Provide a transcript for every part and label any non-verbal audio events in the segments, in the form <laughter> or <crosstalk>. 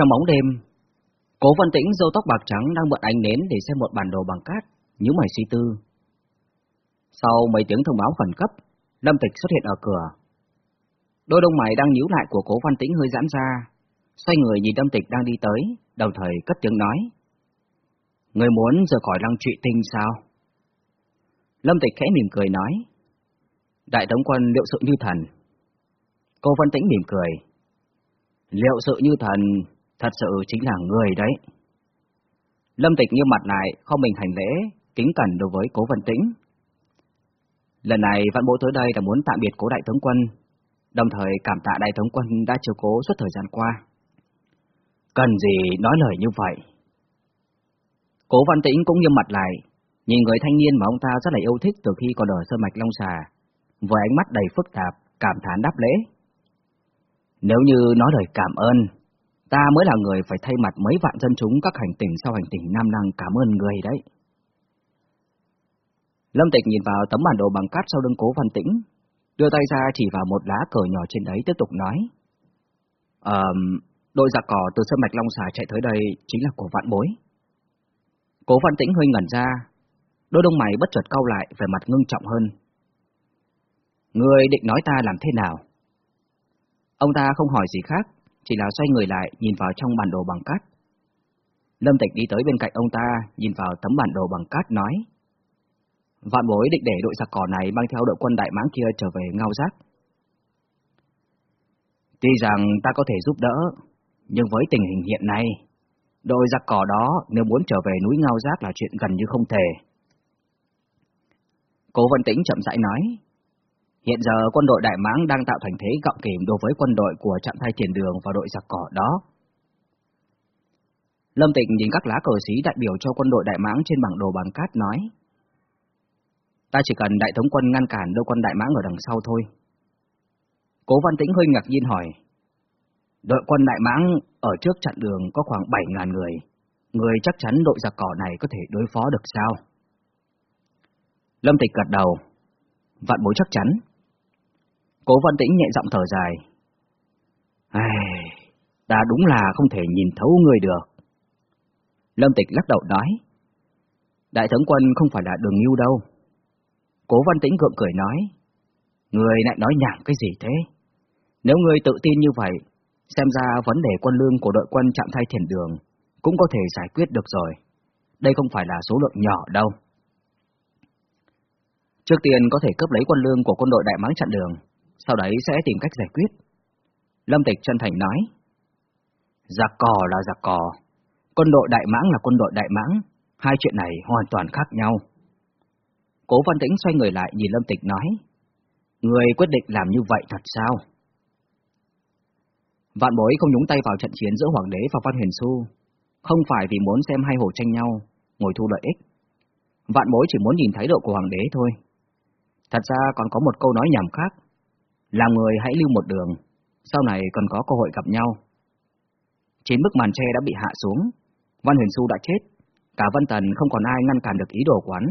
Trong bóng đêm, Cố Văn Tĩnh dâu tóc bạc trắng đang mượn ánh nến để xem một bản đồ bằng cát, nhíu mày suy tư. Sau mấy tiếng thông báo khẩn cấp, Lâm Tịch xuất hiện ở cửa. Đôi đông mày đang nhíu lại của Cố Văn Tĩnh hơi giãn ra, xoay người nhìn Lâm Tịch đang đi tới, đồng thời cất tiếng nói. Người muốn rời khỏi lăng trụy tinh sao? Lâm Tịch khẽ mỉm cười nói. Đại tống quân liệu sự như thần. Cô Văn Tĩnh mỉm cười. Liệu sự như thần, thật sự chính là người đấy. Lâm Tịch như mặt lại, không mình hành lễ, kính cẩn đối với cố Văn Tĩnh. Lần này Văn bố tới đây là muốn tạm biệt cố đại tướng quân, đồng thời cảm tạ đại tướng quân đã chiều cố suốt thời gian qua. Cần gì nói lời như vậy? Cố Văn Tĩnh cũng nghiêm mặt lại, nhìn người thanh niên mà ông ta rất là yêu thích từ khi còn ở Sơn Mạch Long Xà, với ánh mắt đầy phức tạp, cảm thán đáp lễ. Nếu như nói lời cảm ơn, ta mới là người phải thay mặt mấy vạn dân chúng các hành tỉnh sau hành tỉnh Nam Năng cảm ơn người đấy. Lâm Tịch nhìn vào tấm bản đồ bằng cát sau lưng cố văn tĩnh, đưa tay ra chỉ vào một lá cờ nhỏ trên đấy tiếp tục nói. Ờ, đội giặc cỏ từ sân mạch Long Xà chạy tới đây chính là của vạn bối. Cố văn tĩnh hơi ngẩn ra, đôi đông mày bất chợt cau lại về mặt ngưng trọng hơn. Người định nói ta làm thế nào? Ông ta không hỏi gì khác, chỉ là xoay người lại nhìn vào trong bản đồ bằng cát. Lâm Tịch đi tới bên cạnh ông ta, nhìn vào tấm bản đồ bằng cát nói. Vạn bối định để đội giặc cỏ này mang theo đội quân đại mãng kia trở về ngao giác. Tuy rằng ta có thể giúp đỡ, nhưng với tình hình hiện nay, đội giặc cỏ đó nếu muốn trở về núi ngao giác là chuyện gần như không thể. Cố Văn Tĩnh chậm rãi nói, hiện giờ quân đội Đại Mãng đang tạo thành thế gọng kìm đối với quân đội của trạm thay tiền đường và đội giặc cỏ đó. Lâm Tịnh nhìn các lá cờ xí đại biểu cho quân đội Đại Mãng trên bảng đồ bằng cát nói, Ta chỉ cần đại thống quân ngăn cản đôi quân đại mãng ở đằng sau thôi. Cố Văn Tĩnh hơi ngạc nhiên hỏi. Đội quân đại mãng ở trước chặn đường có khoảng 7.000 người. Người chắc chắn đội giặc cỏ này có thể đối phó được sao? Lâm Tịch gật đầu. Vạn bối chắc chắn. Cố Văn Tĩnh nhẹ giọng thở dài. Ai, ta đúng là không thể nhìn thấu người được. Lâm Tịch lắc đầu nói. Đại thống quân không phải là đường yêu đâu. Cố Văn Tĩnh gượng cười nói, Người lại nói nhảm cái gì thế? Nếu người tự tin như vậy, xem ra vấn đề quân lương của đội quân chạm thay thiền đường cũng có thể giải quyết được rồi. Đây không phải là số lượng nhỏ đâu. Trước tiên có thể cướp lấy quân lương của quân đội đại mãng chặn đường, sau đấy sẽ tìm cách giải quyết. Lâm Tịch chân thành nói, Giặc cò là giặc cò, quân đội đại mãng là quân đội đại mãng, hai chuyện này hoàn toàn khác nhau. Cố Văn Tĩnh xoay người lại nhìn Lâm Tịch nói, Người quyết định làm như vậy thật sao? Vạn bối không nhúng tay vào trận chiến giữa Hoàng đế và Văn Huyền Xu, không phải vì muốn xem hai hồ tranh nhau, ngồi thu lợi ích. Vạn bối chỉ muốn nhìn thái độ của Hoàng đế thôi. Thật ra còn có một câu nói nhảm khác, làm người hãy lưu một đường, sau này còn có cơ hội gặp nhau. Chín bức màn tre đã bị hạ xuống, Văn Huyền Xu đã chết, cả Vân Tần không còn ai ngăn cản được ý đồ của hắn.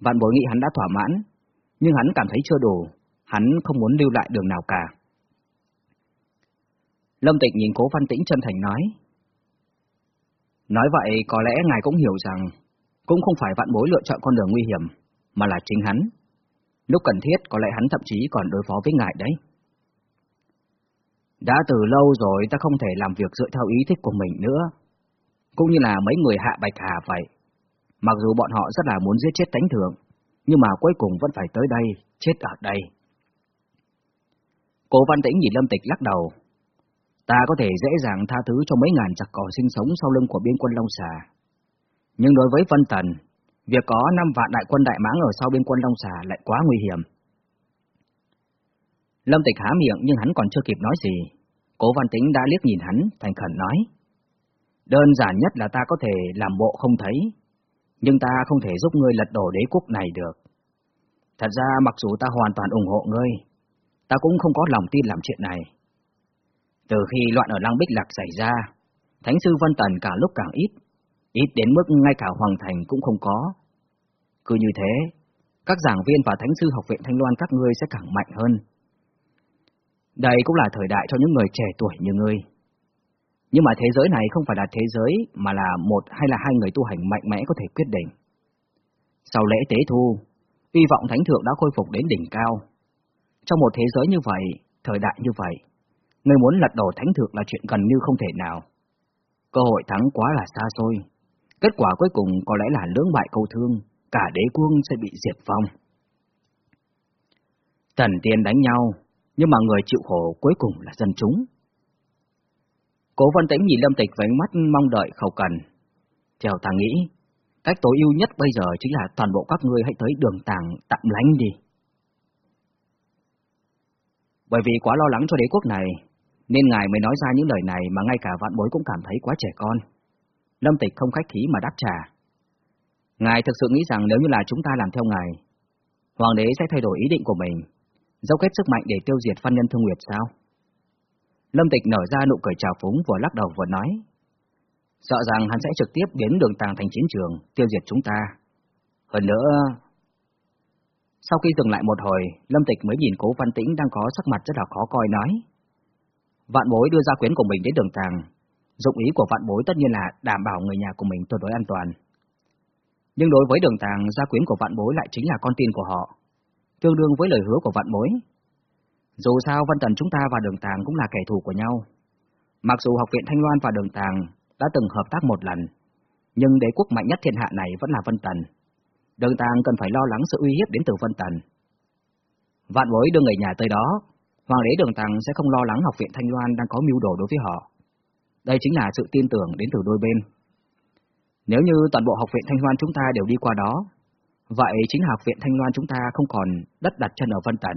Vạn bối nghĩ hắn đã thỏa mãn, nhưng hắn cảm thấy chưa đủ, hắn không muốn lưu lại đường nào cả. Lâm Tịch nhìn cố văn tĩnh chân thành nói. Nói vậy có lẽ ngài cũng hiểu rằng, cũng không phải vạn bối lựa chọn con đường nguy hiểm, mà là chính hắn. Lúc cần thiết có lẽ hắn thậm chí còn đối phó với ngài đấy. Đã từ lâu rồi ta không thể làm việc dựa theo ý thích của mình nữa, cũng như là mấy người hạ bạch hà vậy. Mặc dù bọn họ rất là muốn giết chết tánh thượng, nhưng mà cuối cùng vẫn phải tới đây, chết ở đây. Cố Văn Tĩnh nhìn Lâm Tịch lắc đầu. Ta có thể dễ dàng tha thứ cho mấy ngàn chặt cỏ sinh sống sau lưng của biên quân Long Xà. Nhưng đối với Vân Tần, việc có năm vạn đại quân đại mãng ở sau bên quân Long Xà lại quá nguy hiểm. Lâm Tịch há miệng nhưng hắn còn chưa kịp nói gì. Cố Văn Tĩnh đã liếc nhìn hắn, thành khẩn nói. Đơn giản nhất là ta có thể làm bộ không thấy, nhưng ta không thể giúp ngươi lật đổ đế quốc này được. Thật ra mặc dù ta hoàn toàn ủng hộ ngươi, ta cũng không có lòng tin làm chuyện này. Từ khi loạn ở Lăng Bích Lạc xảy ra, Thánh sư Vân Tần cả lúc càng ít, ít đến mức ngay cả Hoàng Thành cũng không có. Cứ như thế, các giảng viên và Thánh sư học viện Thanh Loan các ngươi sẽ càng mạnh hơn. Đây cũng là thời đại cho những người trẻ tuổi như ngươi. Nhưng mà thế giới này không phải là thế giới mà là một hay là hai người tu hành mạnh mẽ có thể quyết định. Sau lễ tế thu, hy vọng thánh thượng đã khôi phục đến đỉnh cao. Trong một thế giới như vậy, thời đại như vậy, người muốn lật đổ thánh thượng là chuyện gần như không thể nào. Cơ hội thắng quá là xa xôi. Kết quả cuối cùng có lẽ là lưỡng bại câu thương, cả đế quân sẽ bị diệt vong. Thần tiên đánh nhau, nhưng mà người chịu khổ cuối cùng là dân chúng. Cố văn Tĩnh nhìn Lâm Tịch với ánh mắt mong đợi khẩu cần. Theo ta nghĩ, cách tối ưu nhất bây giờ chính là toàn bộ các ngươi hãy tới đường tàng tạm lánh đi. Bởi vì quá lo lắng cho đế quốc này, nên ngài mới nói ra những lời này mà ngay cả vạn bối cũng cảm thấy quá trẻ con. Lâm Tịch không khách khí mà đáp trả. Ngài thực sự nghĩ rằng nếu như là chúng ta làm theo ngài, Hoàng đế sẽ thay đổi ý định của mình, dốc hết sức mạnh để tiêu diệt phan nhân thương nguyệt sao? Lâm Tịch nở ra nụ cười trào phúng vừa lắc đầu vừa nói. Sợ rằng hắn sẽ trực tiếp biến đường tàng thành chiến trường, tiêu diệt chúng ta. Hơn nữa... Sau khi dừng lại một hồi, Lâm Tịch mới nhìn cố văn tĩnh đang có sắc mặt rất là khó coi nói. Vạn bối đưa ra quyến của mình đến đường tàng. Dụng ý của vạn bối tất nhiên là đảm bảo người nhà của mình tuyệt đối an toàn. Nhưng đối với đường tàng, gia quyến của vạn bối lại chính là con tin của họ. Tương đương với lời hứa của vạn bối, dù sao Vân Tần chúng ta và Đường Tàng cũng là kẻ thù của nhau. Mặc dù Học viện Thanh Loan và Đường Tàng đã từng hợp tác một lần, nhưng đế quốc mạnh nhất thiên hạ này vẫn là Vân Tần. Đường Tàng cần phải lo lắng sự uy hiếp đến từ Vân Tần. Vạn bối đưa người nhà tới đó, Hoàng đế Đường Tàng sẽ không lo lắng Học viện Thanh Loan đang có mưu đồ đối với họ. Đây chính là sự tin tưởng đến từ đôi bên. Nếu như toàn bộ Học viện Thanh Loan chúng ta đều đi qua đó, vậy chính Học viện Thanh Loan chúng ta không còn đất đặt chân ở Vân Tần.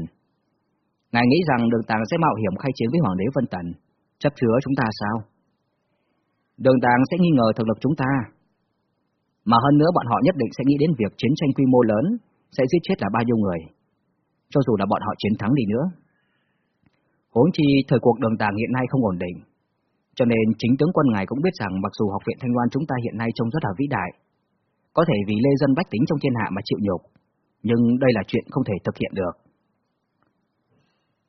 Ngài nghĩ rằng đường tàng sẽ mạo hiểm khai chiến với Hoàng đế Vân Tần, chấp chứa chúng ta sao? Đường tàng sẽ nghi ngờ thực lực chúng ta. Mà hơn nữa bọn họ nhất định sẽ nghĩ đến việc chiến tranh quy mô lớn sẽ giết chết là bao nhiêu người, cho dù là bọn họ chiến thắng đi nữa. Huống chi thời cuộc đường tàng hiện nay không ổn định, cho nên chính tướng quân ngài cũng biết rằng mặc dù học viện Thanh Loan chúng ta hiện nay trông rất là vĩ đại, có thể vì lê dân bách tính trong thiên hạ mà chịu nhục, nhưng đây là chuyện không thể thực hiện được.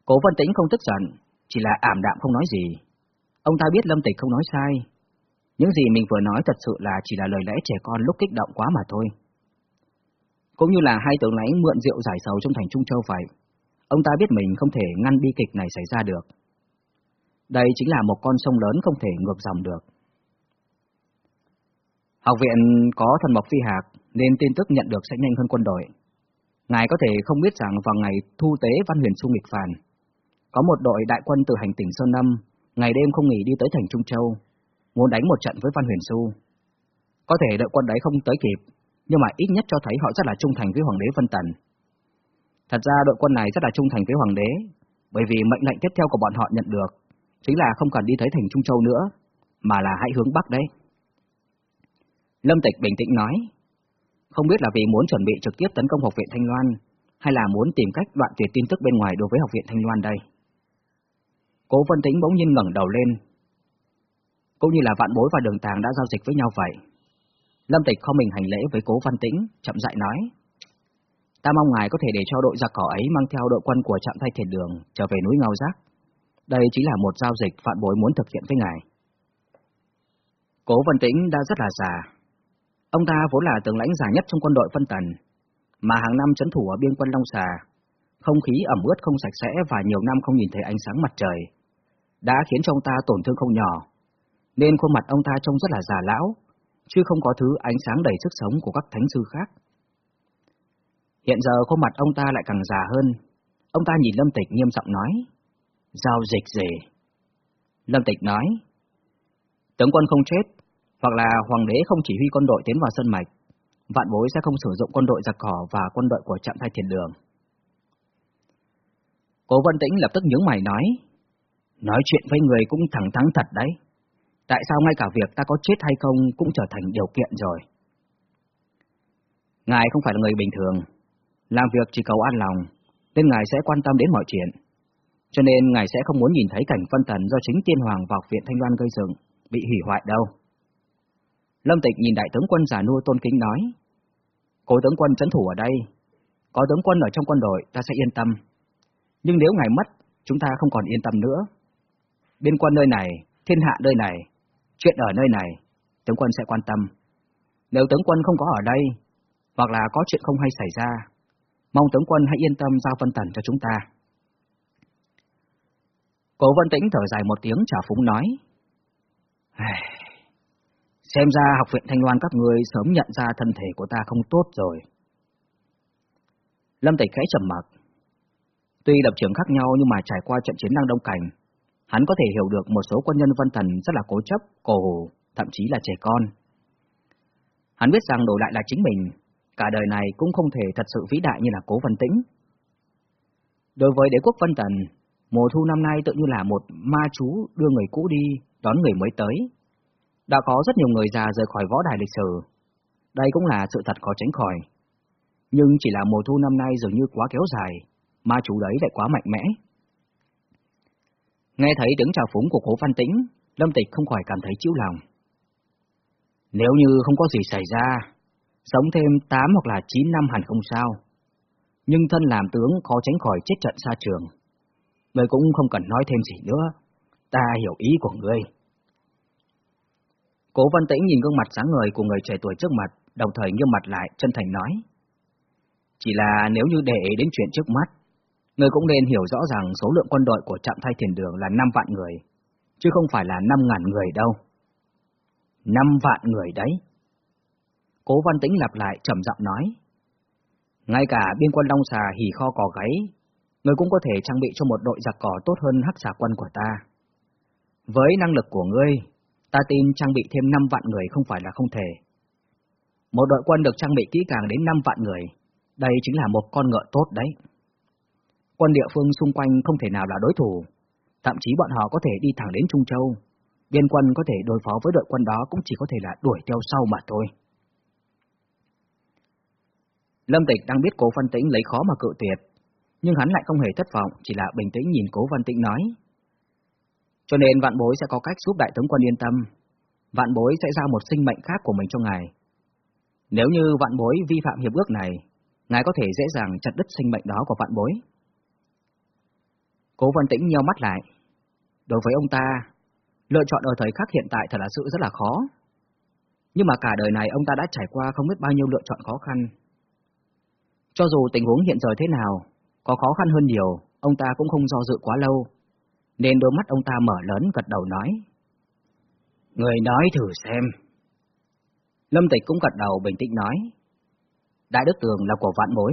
Cố Vân Tĩnh không tức giận, chỉ là ảm đạm không nói gì. Ông ta biết Lâm Tịch không nói sai. Những gì mình vừa nói thật sự là chỉ là lời lẽ trẻ con lúc kích động quá mà thôi. Cũng như là hai tướng lãnh mượn rượu giải sầu trong thành Trung Châu vậy. Ông ta biết mình không thể ngăn bi kịch này xảy ra được. Đây chính là một con sông lớn không thể ngược dòng được. Học viện có thần mộc phi hạc nên tin tức nhận được sẽ nhanh hơn quân đội. Ngài có thể không biết rằng vào ngày thu tế Văn Huyền Xung nghịch phản, có một đội đại quân từ hành tỉnh Sơn Lâm, ngày đêm không nghỉ đi tới thành Trung Châu, muốn đánh một trận với Văn Huyền Xu. Có thể đội quân đấy không tới kịp, nhưng mà ít nhất cho thấy họ rất là trung thành với Hoàng đế Vân Tần. Thật ra đội quân này rất là trung thành với Hoàng đế, bởi vì mệnh lệnh tiếp theo của bọn họ nhận được, chính là không cần đi tới thành Trung Châu nữa, mà là hãy hướng Bắc đấy. Lâm Tịch bình tĩnh nói, không biết là vì muốn chuẩn bị trực tiếp tấn công Học viện Thanh Loan, hay là muốn tìm cách đoạn tuyệt tin tức bên ngoài đối với Học viện Thanh Loan đây. Cố Vân Tĩnh bỗng nhiên ngẩng đầu lên. Cũng như là vạn bối và đường tàng đã giao dịch với nhau vậy. Lâm Tịch không mình hành lễ với Cố Văn Tĩnh, chậm rãi nói. Ta mong ngài có thể để cho đội giặc cỏ ấy mang theo đội quân của trạm thay thiền đường trở về núi Ngao Giác. Đây chính là một giao dịch vạn bối muốn thực hiện với ngài. Cố Văn Tĩnh đã rất là già. Ông ta vốn là tướng lãnh già nhất trong quân đội phân tần, mà hàng năm chấn thủ ở biên quân Long Xà, không khí ẩm ướt không sạch sẽ và nhiều năm không nhìn thấy ánh sáng mặt trời, đã khiến cho ông ta tổn thương không nhỏ, nên khuôn mặt ông ta trông rất là già lão, chứ không có thứ ánh sáng đầy sức sống của các thánh sư khác. Hiện giờ khuôn mặt ông ta lại càng già hơn, ông ta nhìn Lâm Tịch nghiêm giọng nói, giao dịch gì? Lâm Tịch nói, tướng quân không chết, hoặc là hoàng đế không chỉ huy quân đội tiến vào sân mạch, vạn bối sẽ không sử dụng quân đội giặc cỏ và quân đội của trạm thay thiền đường. Cố Vân Tĩnh lập tức nhướng mày nói, nói chuyện với người cũng thẳng thắn thật đấy. Tại sao ngay cả việc ta có chết hay không cũng trở thành điều kiện rồi? Ngài không phải là người bình thường, làm việc chỉ cầu an lòng, nên Ngài sẽ quan tâm đến mọi chuyện. Cho nên Ngài sẽ không muốn nhìn thấy cảnh phân tần do chính tiên hoàng vào viện Thanh Loan gây dựng, bị hủy hoại đâu. Lâm Tịch nhìn đại tướng quân giả nua tôn kính nói, Cố tướng quân trấn thủ ở đây, có tướng quân ở trong quân đội ta sẽ yên tâm. Nhưng nếu ngài mất, chúng ta không còn yên tâm nữa. Biên quân nơi này, thiên hạ nơi này, Chuyện ở nơi này, tướng quân sẽ quan tâm. Nếu tướng quân không có ở đây, hoặc là có chuyện không hay xảy ra, mong tướng quân hãy yên tâm giao phân Tần cho chúng ta. Cố Vân Tĩnh thở dài một tiếng trả phúng nói. Xem ra học viện Thanh Loan các người sớm nhận ra thân thể của ta không tốt rồi. Lâm Tịch khẽ trầm mặc. Tuy lập trường khác nhau nhưng mà trải qua trận chiến năng đông cảnh, hắn có thể hiểu được một số quân nhân văn thần rất là cố chấp, cổ hủ, thậm chí là trẻ con. Hắn biết rằng đổi lại là chính mình, cả đời này cũng không thể thật sự vĩ đại như là cố Văn tĩnh. Đối với đế quốc Văn Thần mùa thu năm nay tự như là một ma chú đưa người cũ đi, đón người mới tới. Đã có rất nhiều người già rời khỏi võ đài lịch sử. Đây cũng là sự thật khó tránh khỏi. Nhưng chỉ là mùa thu năm nay dường như quá kéo dài, ma chú đấy lại quá mạnh mẽ. Nghe thấy tiếng chào phúng của cố Văn Tĩnh, Lâm Tịch không khỏi cảm thấy chịu lòng. Nếu như không có gì xảy ra, sống thêm 8 hoặc là 9 năm hẳn không sao. Nhưng thân làm tướng khó tránh khỏi chết trận xa trường. Ngươi cũng không cần nói thêm gì nữa, ta hiểu ý của ngươi. Cố Văn Tĩnh nhìn gương mặt sáng ngời của người trẻ tuổi trước mặt, đồng thời nghiêm mặt lại, chân thành nói. Chỉ là nếu như để đến chuyện trước mắt, người cũng nên hiểu rõ rằng số lượng quân đội của trạm thay thiền đường là 5 vạn người, chứ không phải là 5 ngàn người đâu. 5 vạn người đấy. Cố Văn Tĩnh lặp lại trầm giọng nói. Ngay cả biên quân Long Xà hỉ kho cò gáy, Ngươi cũng có thể trang bị cho một đội giặc cỏ tốt hơn hắc xà quân của ta. Với năng lực của ngươi, ta tin trang bị thêm 5 vạn người không phải là không thể. Một đội quân được trang bị kỹ càng đến 5 vạn người, đây chính là một con ngựa tốt đấy. Quân địa phương xung quanh không thể nào là đối thủ, thậm chí bọn họ có thể đi thẳng đến Trung Châu. Biên quân có thể đối phó với đội quân đó cũng chỉ có thể là đuổi theo sau mà thôi. Lâm Tịch đang biết cố Văn Tĩnh lấy khó mà cự tuyệt, nhưng hắn lại không hề thất vọng, chỉ là bình tĩnh nhìn cố Văn Tĩnh nói. Cho nên vạn bối sẽ có cách giúp đại tướng quân yên tâm, vạn bối sẽ giao một sinh mệnh khác của mình cho ngài. Nếu như vạn bối vi phạm hiệp ước này, ngài có thể dễ dàng chặt đứt sinh mệnh đó của vạn bối. Cố Văn Tĩnh nheo mắt lại. Đối với ông ta, lựa chọn ở thời khắc hiện tại thật là sự rất là khó. Nhưng mà cả đời này ông ta đã trải qua không biết bao nhiêu lựa chọn khó khăn. Cho dù tình huống hiện giờ thế nào, có khó khăn hơn nhiều, ông ta cũng không do dự quá lâu, nên đôi mắt ông ta mở lớn gật đầu nói. Người nói thử xem. Lâm Tịch cũng gật đầu bình tĩnh nói. Đại đức tường là của vạn mối.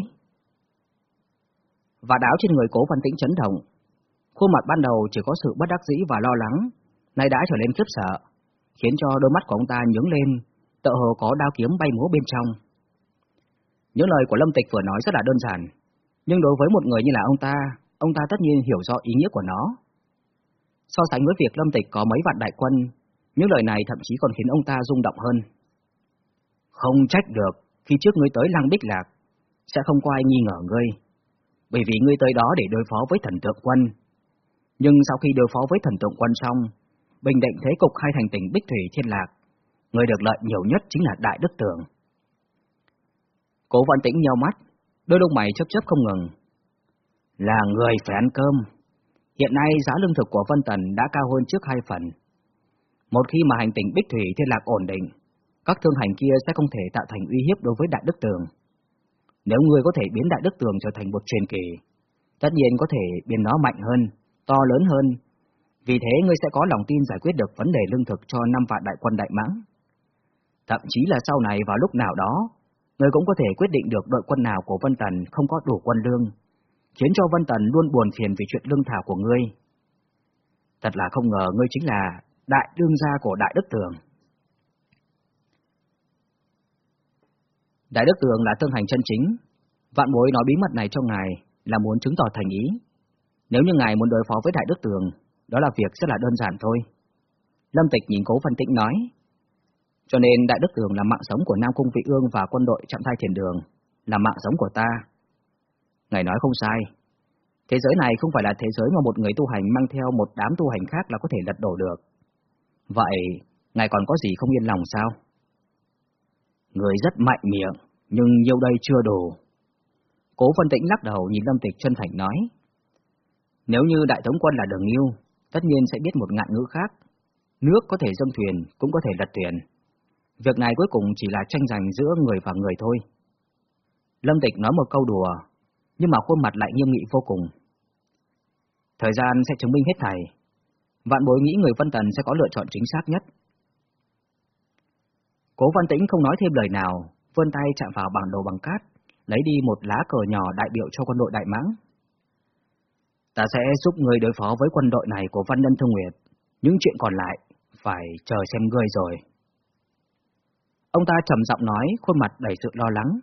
Và đáo trên người cố văn tĩnh chấn động. Khuôn mặt ban đầu chỉ có sự bất đắc dĩ và lo lắng, nay đã trở lên khiếp sợ, khiến cho đôi mắt của ông ta nhướng lên, tựa hồ có đao kiếm bay múa bên trong. Những lời của Lâm Tịch vừa nói rất là đơn giản, nhưng đối với một người như là ông ta, ông ta tất nhiên hiểu rõ ý nghĩa của nó. So sánh với việc Lâm Tịch có mấy vạn đại quân, những lời này thậm chí còn khiến ông ta rung động hơn. Không trách được, khi trước ngươi tới Lăng Bích Lạc, sẽ không có ai nghi ngờ ngươi, bởi vì ngươi tới đó để đối phó với thần tượng quân. Nhưng sau khi đối phó với thần tượng quân xong, bình định thế cục hai thành tỉnh Bích Thủy Thiên Lạc, người được lợi nhiều nhất chính là Đại Đức Tường. Cố Văn Tĩnh nhau mắt, đôi lông mày chấp chấp không ngừng. Là người phải ăn cơm. Hiện nay giá lương thực của Vân Tần đã cao hơn trước hai phần. Một khi mà hành tinh Bích Thủy Thiên Lạc ổn định, các thương hành kia sẽ không thể tạo thành uy hiếp đối với Đại Đức Tường. Nếu ngươi có thể biến Đại Đức Tường trở thành một truyền kỳ, tất nhiên có thể biến nó mạnh hơn, to lớn hơn. Vì thế ngươi sẽ có lòng tin giải quyết được vấn đề lương thực cho năm vạn đại quân đại mãng. Thậm chí là sau này vào lúc nào đó, ngươi cũng có thể quyết định được đội quân nào của Vân Tần không có đủ quân lương, khiến cho Vân Tần luôn buồn phiền vì chuyện lương thảo của ngươi. Thật là không ngờ ngươi chính là đại đương gia của Đại Đức Tường. Đại Đức Tường là tương hành chân chính, vạn bối nói bí mật này cho ngài là muốn chứng tỏ thành ý. Nếu như ngài muốn đối phó với Đại Đức Tường, đó là việc rất là đơn giản thôi. Lâm Tịch nhìn cố phân tĩnh nói, cho nên Đại Đức Đường là mạng sống của Nam Cung Vị Ương và quân đội chạm thai thiền đường, là mạng sống của ta. Ngài nói không sai, thế giới này không phải là thế giới mà một người tu hành mang theo một đám tu hành khác là có thể lật đổ được. Vậy, ngài còn có gì không yên lòng sao? Người rất mạnh miệng, nhưng nhiều đây chưa đủ. Cố phân tĩnh lắc đầu nhìn Lâm Tịch chân thành nói. Nếu như đại thống quân là đường yêu, tất nhiên sẽ biết một ngạn ngữ khác. nước có thể dâng thuyền, cũng có thể lật thuyền. Việc này cuối cùng chỉ là tranh giành giữa người và người thôi. Lâm Tịch nói một câu đùa, nhưng mà khuôn mặt lại nghiêm nghị vô cùng. Thời gian sẽ chứng minh hết thảy. Vạn bối nghĩ người Vân Tần sẽ có lựa chọn chính xác nhất. Cố Văn Tĩnh không nói thêm lời nào, vươn tay chạm vào bảng đồ bằng cát, lấy đi một lá cờ nhỏ đại biểu cho quân đội Đại Mãng. Ta sẽ giúp người đối phó với quân đội này của Văn Nhân Thương Nguyệt, những chuyện còn lại phải chờ xem ngươi rồi. Ông ta trầm giọng nói, khuôn mặt đầy sự lo lắng.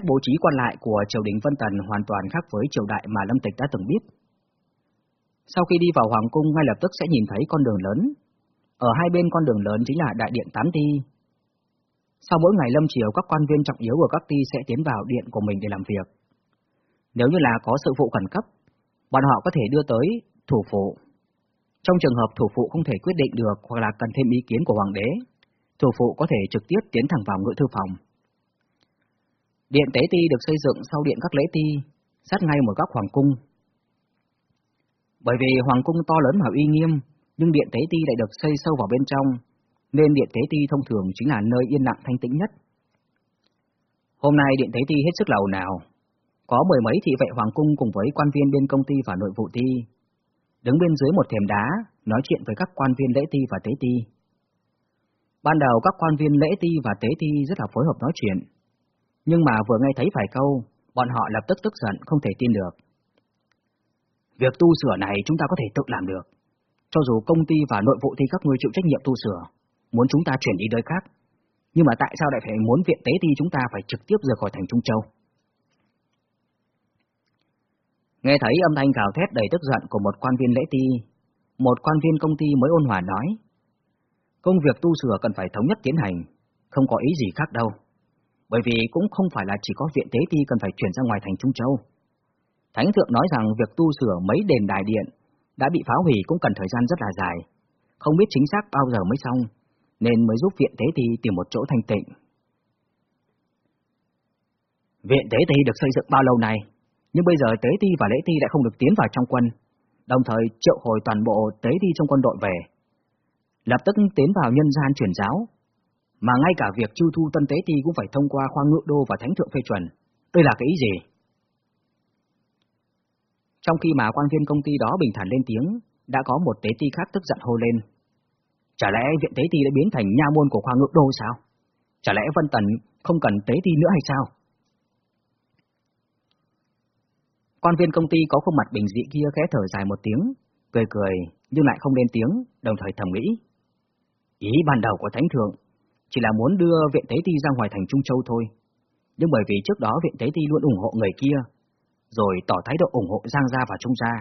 Cách bố trí quan lại của triều đình Vân Tần hoàn toàn khác với triều đại mà Lâm Tịch đã từng biết. Sau khi đi vào Hoàng Cung ngay lập tức sẽ nhìn thấy con đường lớn. Ở hai bên con đường lớn chính là Đại Điện Tám Ti. Sau mỗi ngày lâm triều các quan viên trọng yếu của các ti sẽ tiến vào điện của mình để làm việc. Nếu như là có sự vụ khẩn cấp, bọn họ có thể đưa tới thủ phụ. Trong trường hợp thủ phụ không thể quyết định được hoặc là cần thêm ý kiến của hoàng đế, thủ phụ có thể trực tiếp tiến thẳng vào ngự thư phòng Điện Tế Ti được xây dựng sau điện các lễ ti, sát ngay một góc hoàng cung. Bởi vì hoàng cung to lớn mà uy nghiêm, nhưng điện Tế Ti lại được xây sâu vào bên trong, nên điện Tế Ti thông thường chính là nơi yên lặng thanh tĩnh nhất. Hôm nay điện Tế Ti hết sức là ồn ào, có mười mấy thị vệ hoàng cung cùng với quan viên bên công ty và nội vụ ti, đứng bên dưới một thềm đá, nói chuyện với các quan viên lễ ti và tế ti. Ban đầu các quan viên lễ ti và tế ti rất là phối hợp nói chuyện, nhưng mà vừa nghe thấy vài câu, bọn họ lập tức tức giận không thể tin được. Việc tu sửa này chúng ta có thể tự làm được. Cho dù công ty và nội vụ thì các ngươi chịu trách nhiệm tu sửa, muốn chúng ta chuyển đi nơi khác. Nhưng mà tại sao lại phải muốn viện tế ti chúng ta phải trực tiếp rời khỏi thành Trung Châu? Nghe thấy âm thanh gào thét đầy tức giận của một quan viên lễ ti, một quan viên công ty mới ôn hòa nói. Công việc tu sửa cần phải thống nhất tiến hành, không có ý gì khác đâu bởi vì cũng không phải là chỉ có viện tế ti cần phải chuyển ra ngoài thành Trung Châu. Thánh thượng nói rằng việc tu sửa mấy đền đài điện đã bị phá hủy cũng cần thời gian rất là dài, không biết chính xác bao giờ mới xong, nên mới giúp viện tế ti tìm một chỗ thanh tịnh. Viện tế ti được xây dựng bao lâu này, nhưng bây giờ tế ti và lễ ti lại không được tiến vào trong quân, đồng thời triệu hồi toàn bộ tế ti trong quân đội về. Lập tức tiến vào nhân gian truyền giáo, mà ngay cả việc chu thu tân tế ti cũng phải thông qua khoa ngự đô và thánh thượng phê chuẩn. Đây là cái ý gì? Trong khi mà quan viên công ty đó bình thản lên tiếng, đã có một tế ti khác tức giận hô lên. Chả lẽ viện tế ti đã biến thành nha môn của khoa ngự đô sao? Chả lẽ Vân Tần không cần tế ti nữa hay sao? Quan viên công ty có khuôn mặt bình dị kia khẽ thở dài một tiếng, cười cười nhưng lại không lên tiếng, đồng thời thầm nghĩ. Ý ban đầu của Thánh Thượng chỉ là muốn đưa viện Tế Ti ra ngoài thành Trung Châu thôi. Nhưng bởi vì trước đó viện Tế Ti luôn ủng hộ người kia, rồi tỏ thái độ ủng hộ Giang Gia và Trung Gia,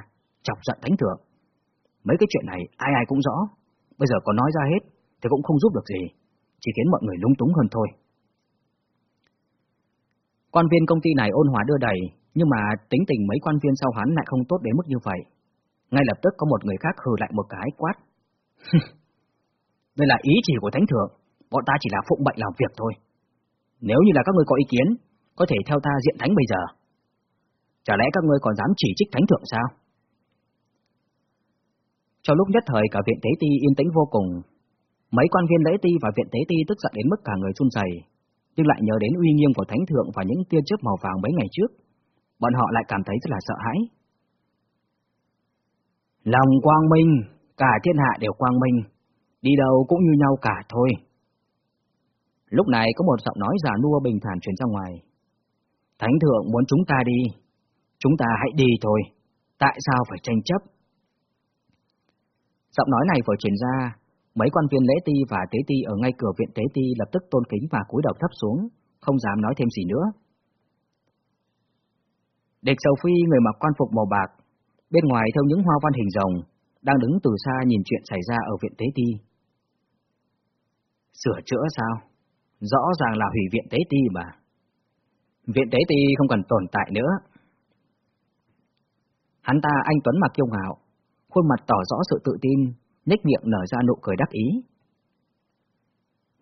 chọc giận Thánh Thượng. Mấy cái chuyện này ai ai cũng rõ, bây giờ có nói ra hết thì cũng không giúp được gì, chỉ khiến mọi người lung túng hơn thôi. Quan viên công ty này ôn hòa đưa đầy, nhưng mà tính tình mấy quan viên sau hắn lại không tốt đến mức như vậy. Ngay lập tức có một người khác hừ lại một cái quát. <laughs> Đây là ý chỉ của Thánh Thượng, bọn ta chỉ là phụng mệnh làm việc thôi. Nếu như là các ngươi có ý kiến, có thể theo ta diện thánh bây giờ. Chả lẽ các ngươi còn dám chỉ trích thánh thượng sao? Trong lúc nhất thời cả viện tế ti yên tĩnh vô cùng, mấy quan viên lễ ti và viện tế ti tức giận đến mức cả người run rẩy, nhưng lại nhớ đến uy nghiêm của thánh thượng và những tia chớp màu vàng mấy ngày trước, bọn họ lại cảm thấy rất là sợ hãi. Lòng quang minh, cả thiên hạ đều quang minh, đi đâu cũng như nhau cả thôi. Lúc này có một giọng nói già nua bình thản truyền ra ngoài. Thánh thượng muốn chúng ta đi, chúng ta hãy đi thôi, tại sao phải tranh chấp? Giọng nói này vừa truyền ra, mấy quan viên lễ ti và tế ti ở ngay cửa viện tế ti lập tức tôn kính và cúi đầu thấp xuống, không dám nói thêm gì nữa. Địch Sầu Phi người mặc quan phục màu bạc, bên ngoài theo những hoa văn hình rồng, đang đứng từ xa nhìn chuyện xảy ra ở viện Tế Ti. Sửa chữa sao? Rõ ràng là hủy viện Tế Ti mà. Viện Tế Ti không cần tồn tại nữa. Hắn ta anh Tuấn mặc kiêu ngạo, khuôn mặt tỏ rõ sự tự tin, nhếch miệng nở ra nụ cười đắc ý.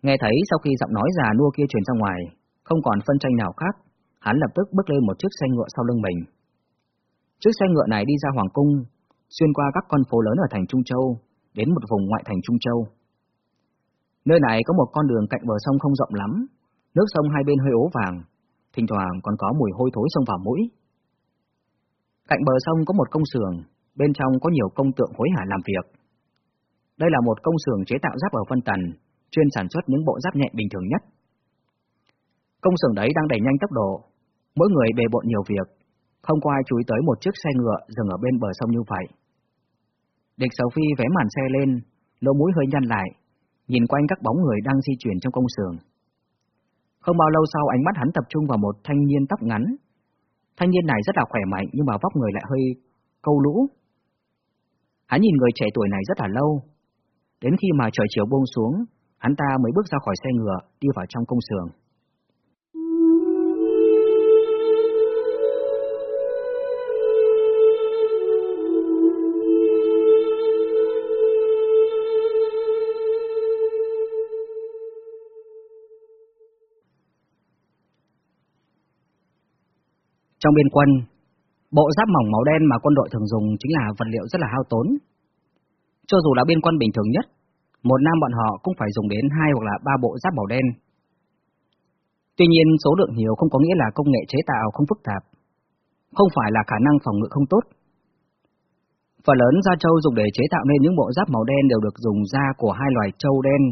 Nghe thấy sau khi giọng nói già nua kia truyền ra ngoài, không còn phân tranh nào khác, hắn lập tức bước lên một chiếc xe ngựa sau lưng mình. Chiếc xe ngựa này đi ra Hoàng Cung, xuyên qua các con phố lớn ở thành Trung Châu, đến một vùng ngoại thành Trung Châu. Nơi này có một con đường cạnh bờ sông không rộng lắm, nước sông hai bên hơi ố vàng, thỉnh thoảng còn có mùi hôi thối xông vào mũi. Cạnh bờ sông có một công xưởng, bên trong có nhiều công tượng hối hả làm việc. Đây là một công xưởng chế tạo giáp ở Vân Tần, chuyên sản xuất những bộ giáp nhẹ bình thường nhất. Công xưởng đấy đang đẩy nhanh tốc độ, mỗi người bề bộn nhiều việc, không có ai chú ý tới một chiếc xe ngựa dừng ở bên bờ sông như vậy. Địch Sầu Phi vé màn xe lên, lỗ mũi hơi nhăn lại, nhìn quanh các bóng người đang di chuyển trong công xưởng. Không bao lâu sau ánh mắt hắn tập trung vào một thanh niên tóc ngắn. Thanh niên này rất là khỏe mạnh nhưng mà vóc người lại hơi câu lũ. Hắn nhìn người trẻ tuổi này rất là lâu. Đến khi mà trời chiều buông xuống, hắn ta mới bước ra khỏi xe ngựa, đi vào trong công xưởng. Trong biên quân, bộ giáp mỏng màu đen mà quân đội thường dùng chính là vật liệu rất là hao tốn. Cho dù là biên quân bình thường nhất, một năm bọn họ cũng phải dùng đến hai hoặc là ba bộ giáp màu đen. Tuy nhiên số lượng nhiều không có nghĩa là công nghệ chế tạo không phức tạp, không phải là khả năng phòng ngự không tốt. Phần lớn da trâu dùng để chế tạo nên những bộ giáp màu đen đều được dùng da của hai loài trâu đen,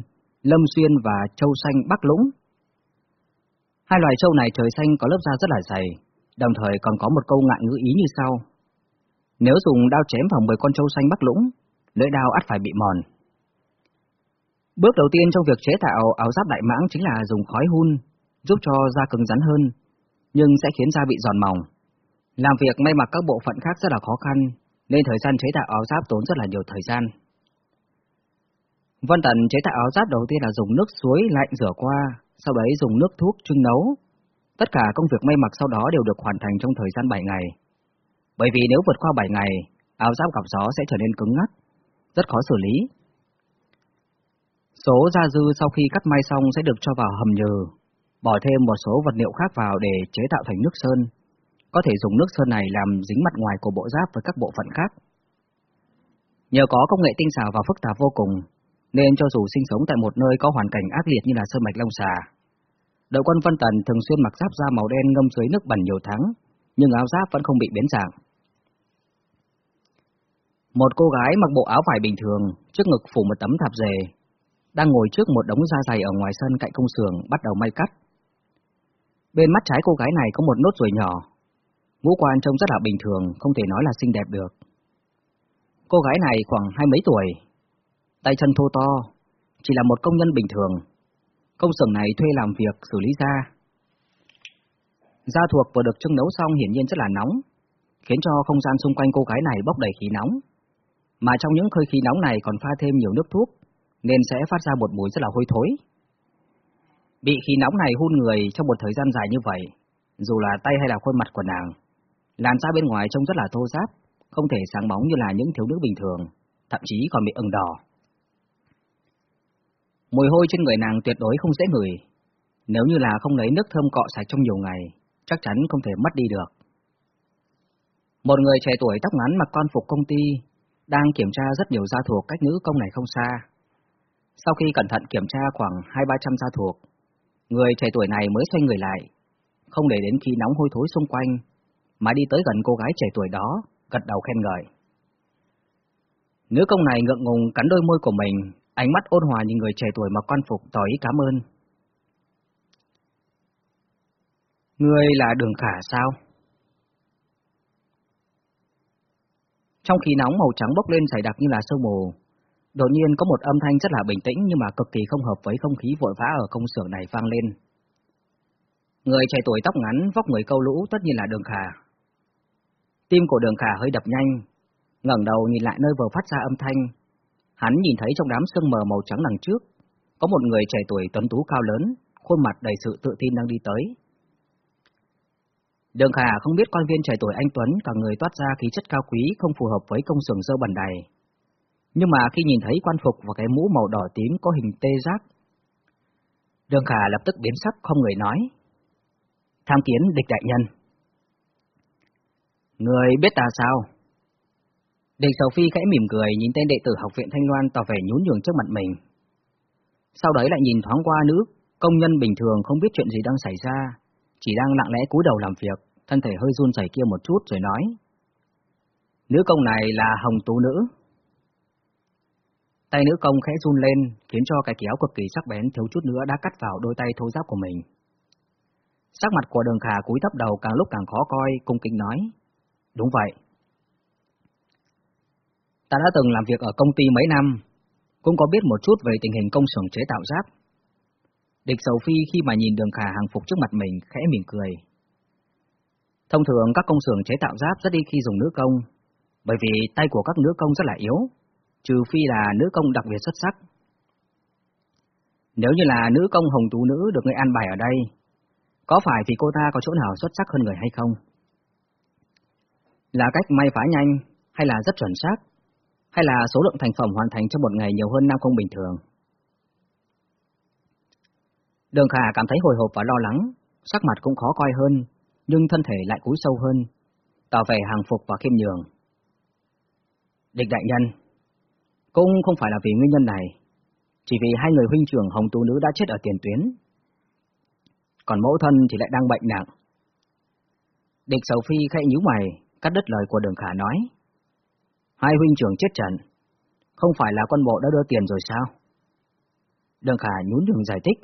lâm xuyên và trâu xanh bắc lũng. Hai loài trâu này trời xanh có lớp da rất là dày, đồng thời còn có một câu ngạn ngữ ý như sau. Nếu dùng đao chém vào 10 con trâu xanh bắc lũng, lưỡi đao ắt phải bị mòn. Bước đầu tiên trong việc chế tạo áo giáp đại mãng chính là dùng khói hun, giúp cho da cứng rắn hơn, nhưng sẽ khiến da bị giòn mỏng. Làm việc may mặc các bộ phận khác rất là khó khăn, nên thời gian chế tạo áo giáp tốn rất là nhiều thời gian. Vân Tần chế tạo áo giáp đầu tiên là dùng nước suối lạnh rửa qua, sau đấy dùng nước thuốc trưng nấu, Tất cả công việc may mặc sau đó đều được hoàn thành trong thời gian 7 ngày. Bởi vì nếu vượt qua 7 ngày, áo giáp gặp gió sẽ trở nên cứng ngắc, rất khó xử lý. Số da dư sau khi cắt may xong sẽ được cho vào hầm nhừ, bỏ thêm một số vật liệu khác vào để chế tạo thành nước sơn. Có thể dùng nước sơn này làm dính mặt ngoài của bộ giáp với các bộ phận khác. Nhờ có công nghệ tinh xảo và phức tạp vô cùng, nên cho dù sinh sống tại một nơi có hoàn cảnh ác liệt như là Sơn Mạch Long Xà, Đội quân Vân Tần thường xuyên mặc giáp da màu đen ngâm dưới nước bẩn nhiều tháng, nhưng áo giáp vẫn không bị biến dạng. Một cô gái mặc bộ áo vải bình thường, trước ngực phủ một tấm thạp dề, đang ngồi trước một đống da dày ở ngoài sân cạnh công xưởng bắt đầu may cắt. Bên mắt trái cô gái này có một nốt ruồi nhỏ, ngũ quan trông rất là bình thường, không thể nói là xinh đẹp được. Cô gái này khoảng hai mấy tuổi, tay chân thô to, chỉ là một công nhân bình thường, Công xưởng này thuê làm việc xử lý da. Da thuộc vừa được trưng nấu xong hiển nhiên rất là nóng, khiến cho không gian xung quanh cô gái này bốc đầy khí nóng. Mà trong những khơi khí nóng này còn pha thêm nhiều nước thuốc, nên sẽ phát ra một mùi rất là hôi thối. Bị khí nóng này hun người trong một thời gian dài như vậy, dù là tay hay là khuôn mặt của nàng, làn da bên ngoài trông rất là thô ráp, không thể sáng bóng như là những thiếu nữ bình thường, thậm chí còn bị ửng đỏ. Mùi hôi trên người nàng tuyệt đối không dễ ngửi. Nếu như là không lấy nước thơm cọ sạch trong nhiều ngày, chắc chắn không thể mất đi được. Một người trẻ tuổi tóc ngắn mặc con phục công ty, đang kiểm tra rất nhiều gia thuộc cách nữ công này không xa. Sau khi cẩn thận kiểm tra khoảng hai ba trăm gia thuộc, người trẻ tuổi này mới xoay người lại, không để đến khi nóng hôi thối xung quanh, mà đi tới gần cô gái trẻ tuổi đó, gật đầu khen ngợi. Nữ công này ngượng ngùng cắn đôi môi của mình, Ánh mắt ôn hòa nhìn người trẻ tuổi mặc quan phục tỏ ý cảm ơn. Ngươi là đường khả sao? Trong khí nóng màu trắng bốc lên dày đặc như là sương mù, đột nhiên có một âm thanh rất là bình tĩnh nhưng mà cực kỳ không hợp với không khí vội vã ở công xưởng này vang lên. Người trẻ tuổi tóc ngắn, vóc người câu lũ tất nhiên là đường khả. Tim của đường khả hơi đập nhanh, ngẩng đầu nhìn lại nơi vừa phát ra âm thanh. Hắn nhìn thấy trong đám sương mờ màu trắng đằng trước, có một người trẻ tuổi tuấn tú cao lớn, khuôn mặt đầy sự tự tin đang đi tới. Đường Khả không biết quan viên trẻ tuổi anh Tuấn cả người toát ra khí chất cao quý không phù hợp với công sưởng dơ bẩn đầy. Nhưng mà khi nhìn thấy quan phục và cái mũ màu đỏ tím có hình tê giác, Đường Khả lập tức biến sắc không người nói. Tham kiến địch đại nhân. Người biết ta sao? Địch Sầu Phi khẽ mỉm cười nhìn tên đệ tử học viện Thanh Loan tỏ vẻ nhún nhường trước mặt mình. Sau đấy lại nhìn thoáng qua nữ, công nhân bình thường không biết chuyện gì đang xảy ra, chỉ đang lặng lẽ cúi đầu làm việc, thân thể hơi run rẩy kia một chút rồi nói. Nữ công này là Hồng Tú Nữ. Tay nữ công khẽ run lên, khiến cho cái kéo cực kỳ sắc bén thiếu chút nữa đã cắt vào đôi tay thô giáp của mình. Sắc mặt của đường khả cúi thấp đầu càng lúc càng khó coi, cung kính nói. Đúng vậy. Ta đã từng làm việc ở công ty mấy năm, cũng có biết một chút về tình hình công xưởng chế tạo giáp. Địch Sầu Phi khi mà nhìn đường khả hàng phục trước mặt mình khẽ mỉm cười. Thông thường các công xưởng chế tạo giáp rất đi khi dùng nữ công, bởi vì tay của các nữ công rất là yếu, trừ phi là nữ công đặc biệt xuất sắc. Nếu như là nữ công hồng tú nữ được người an bài ở đây, có phải thì cô ta có chỗ nào xuất sắc hơn người hay không? Là cách may phá nhanh, hay là rất chuẩn xác, hay là số lượng thành phẩm hoàn thành trong một ngày nhiều hơn nam công bình thường? Đường Khả cảm thấy hồi hộp và lo lắng, sắc mặt cũng khó coi hơn, nhưng thân thể lại cúi sâu hơn, tỏ vẻ hàng phục và khiêm nhường. Địch đại nhân, cũng không phải là vì nguyên nhân này, chỉ vì hai người huynh trưởng Hồng Tu Nữ đã chết ở tiền tuyến, còn mẫu thân thì lại đang bệnh nặng. Địch Sầu Phi khẽ nhíu mày, cắt đứt lời của Đường Khả nói. Hai huynh trưởng chết trận, không phải là quân bộ đã đưa tiền rồi sao? Đường Khả nhún nhường giải thích.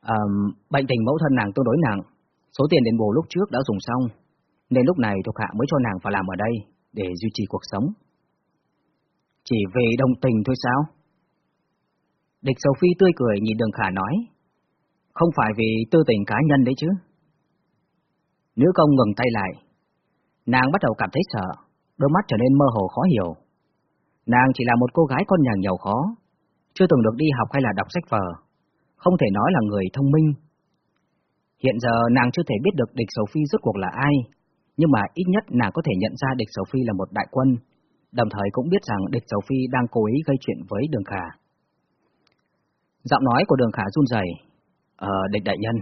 À, bệnh tình mẫu thân nàng tương đối nặng, số tiền đền bù lúc trước đã dùng xong, nên lúc này thuộc hạ mới cho nàng phải làm ở đây để duy trì cuộc sống. Chỉ vì đồng tình thôi sao? Địch Sầu Phi tươi cười nhìn Đường Khả nói, không phải vì tư tình cá nhân đấy chứ. Nữ công ngừng tay lại. Nàng bắt đầu cảm thấy sợ, đôi mắt trở nên mơ hồ khó hiểu. Nàng chỉ là một cô gái con nhà nghèo khó, chưa từng được đi học hay là đọc sách vở, không thể nói là người thông minh. Hiện giờ nàng chưa thể biết được địch Sầu Phi rốt cuộc là ai, nhưng mà ít nhất nàng có thể nhận ra địch Sầu Phi là một đại quân, đồng thời cũng biết rằng địch Sầu Phi đang cố ý gây chuyện với Đường Khả. Giọng nói của Đường Khả run rẩy, Ờ, địch đại nhân.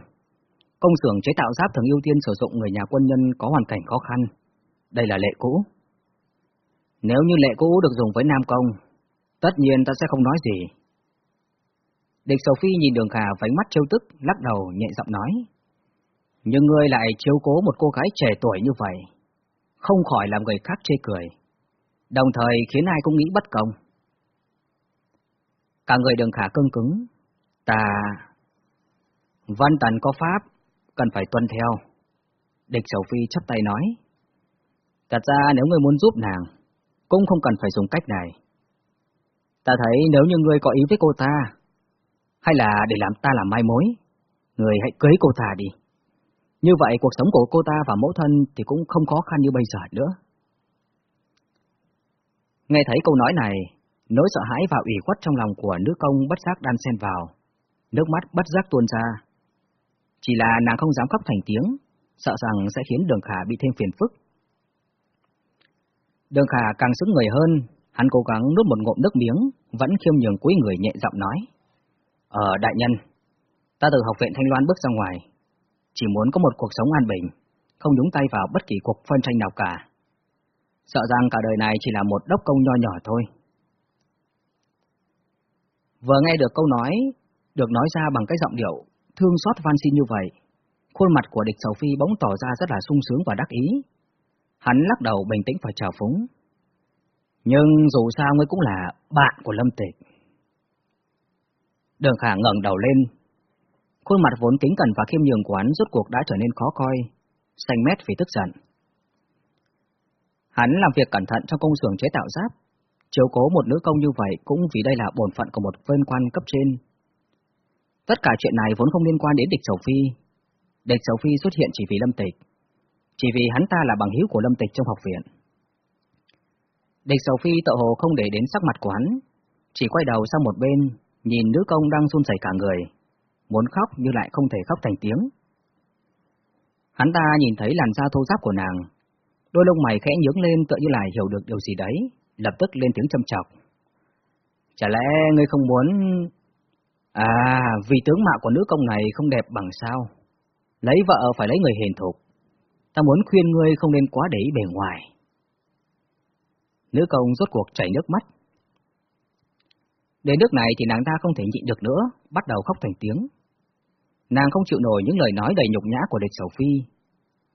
Công xưởng chế tạo giáp thường ưu tiên sử dụng người nhà quân nhân có hoàn cảnh khó khăn. Đây là lệ cũ. Nếu như lệ cũ được dùng với Nam Công, tất nhiên ta sẽ không nói gì. Địch Sầu Phi nhìn đường khả vánh mắt trêu tức, lắc đầu nhẹ giọng nói. Nhưng ngươi lại chiếu cố một cô gái trẻ tuổi như vậy, không khỏi làm người khác chê cười, đồng thời khiến ai cũng nghĩ bất công. Cả người đường khả cưng cứng, ta Văn tần có pháp, cần phải tuân theo. Địch Sầu Phi chắp tay nói. Thật ra nếu ngươi muốn giúp nàng, cũng không cần phải dùng cách này. Ta thấy nếu như ngươi có ý với cô ta, hay là để làm ta làm mai mối, người hãy cưới cô ta đi. Như vậy cuộc sống của cô ta và mẫu thân thì cũng không khó khăn như bây giờ nữa. Nghe thấy câu nói này, nỗi sợ hãi và ủy khuất trong lòng của nữ công bất giác đan xen vào. Nước mắt bất giác tuôn ra, chỉ là nàng không dám khóc thành tiếng, sợ rằng sẽ khiến đường khả bị thêm phiền phức. Đường khả càng sững người hơn, hắn cố gắng nuốt một ngụm nước miếng, vẫn khiêm nhường cúi người nhẹ giọng nói. Ờ, đại nhân, ta từ học viện Thanh Loan bước ra ngoài, chỉ muốn có một cuộc sống an bình, không nhúng tay vào bất kỳ cuộc phân tranh nào cả. Sợ rằng cả đời này chỉ là một đốc công nho nhỏ thôi. Vừa nghe được câu nói, được nói ra bằng cái giọng điệu thương xót van xin như vậy, khuôn mặt của địch sầu phi bỗng tỏ ra rất là sung sướng và đắc ý. Hắn lắc đầu bình tĩnh và trào phúng. Nhưng dù sao ngươi cũng là bạn của Lâm Tịch. Đường Khả ngẩng đầu lên. Khuôn mặt vốn kính cẩn và khiêm nhường của hắn rốt cuộc đã trở nên khó coi, xanh mét vì tức giận. Hắn làm việc cẩn thận trong công xưởng chế tạo giáp, chiếu cố một nữ công như vậy cũng vì đây là bổn phận của một viên quan cấp trên, Tất cả chuyện này vốn không liên quan đến địch Sầu Phi. Địch Sầu Phi xuất hiện chỉ vì Lâm Tịch. Chỉ vì hắn ta là bằng hữu của Lâm Tịch trong học viện. Địch Sầu Phi tự hồ không để đến sắc mặt của hắn, chỉ quay đầu sang một bên, nhìn nữ công đang run rẩy cả người, muốn khóc nhưng lại không thể khóc thành tiếng. Hắn ta nhìn thấy làn da thô ráp của nàng, đôi lông mày khẽ nhướng lên tựa như là hiểu được điều gì đấy, lập tức lên tiếng châm chọc. Chả lẽ ngươi không muốn... À, vì tướng mạo của nữ công này không đẹp bằng sao? Lấy vợ phải lấy người hiền thục. Ta muốn khuyên ngươi không nên quá để ý bề ngoài. Nữ công rốt cuộc chảy nước mắt. Đến nước này thì nàng ta không thể nhịn được nữa, bắt đầu khóc thành tiếng. Nàng không chịu nổi những lời nói đầy nhục nhã của địch sầu phi,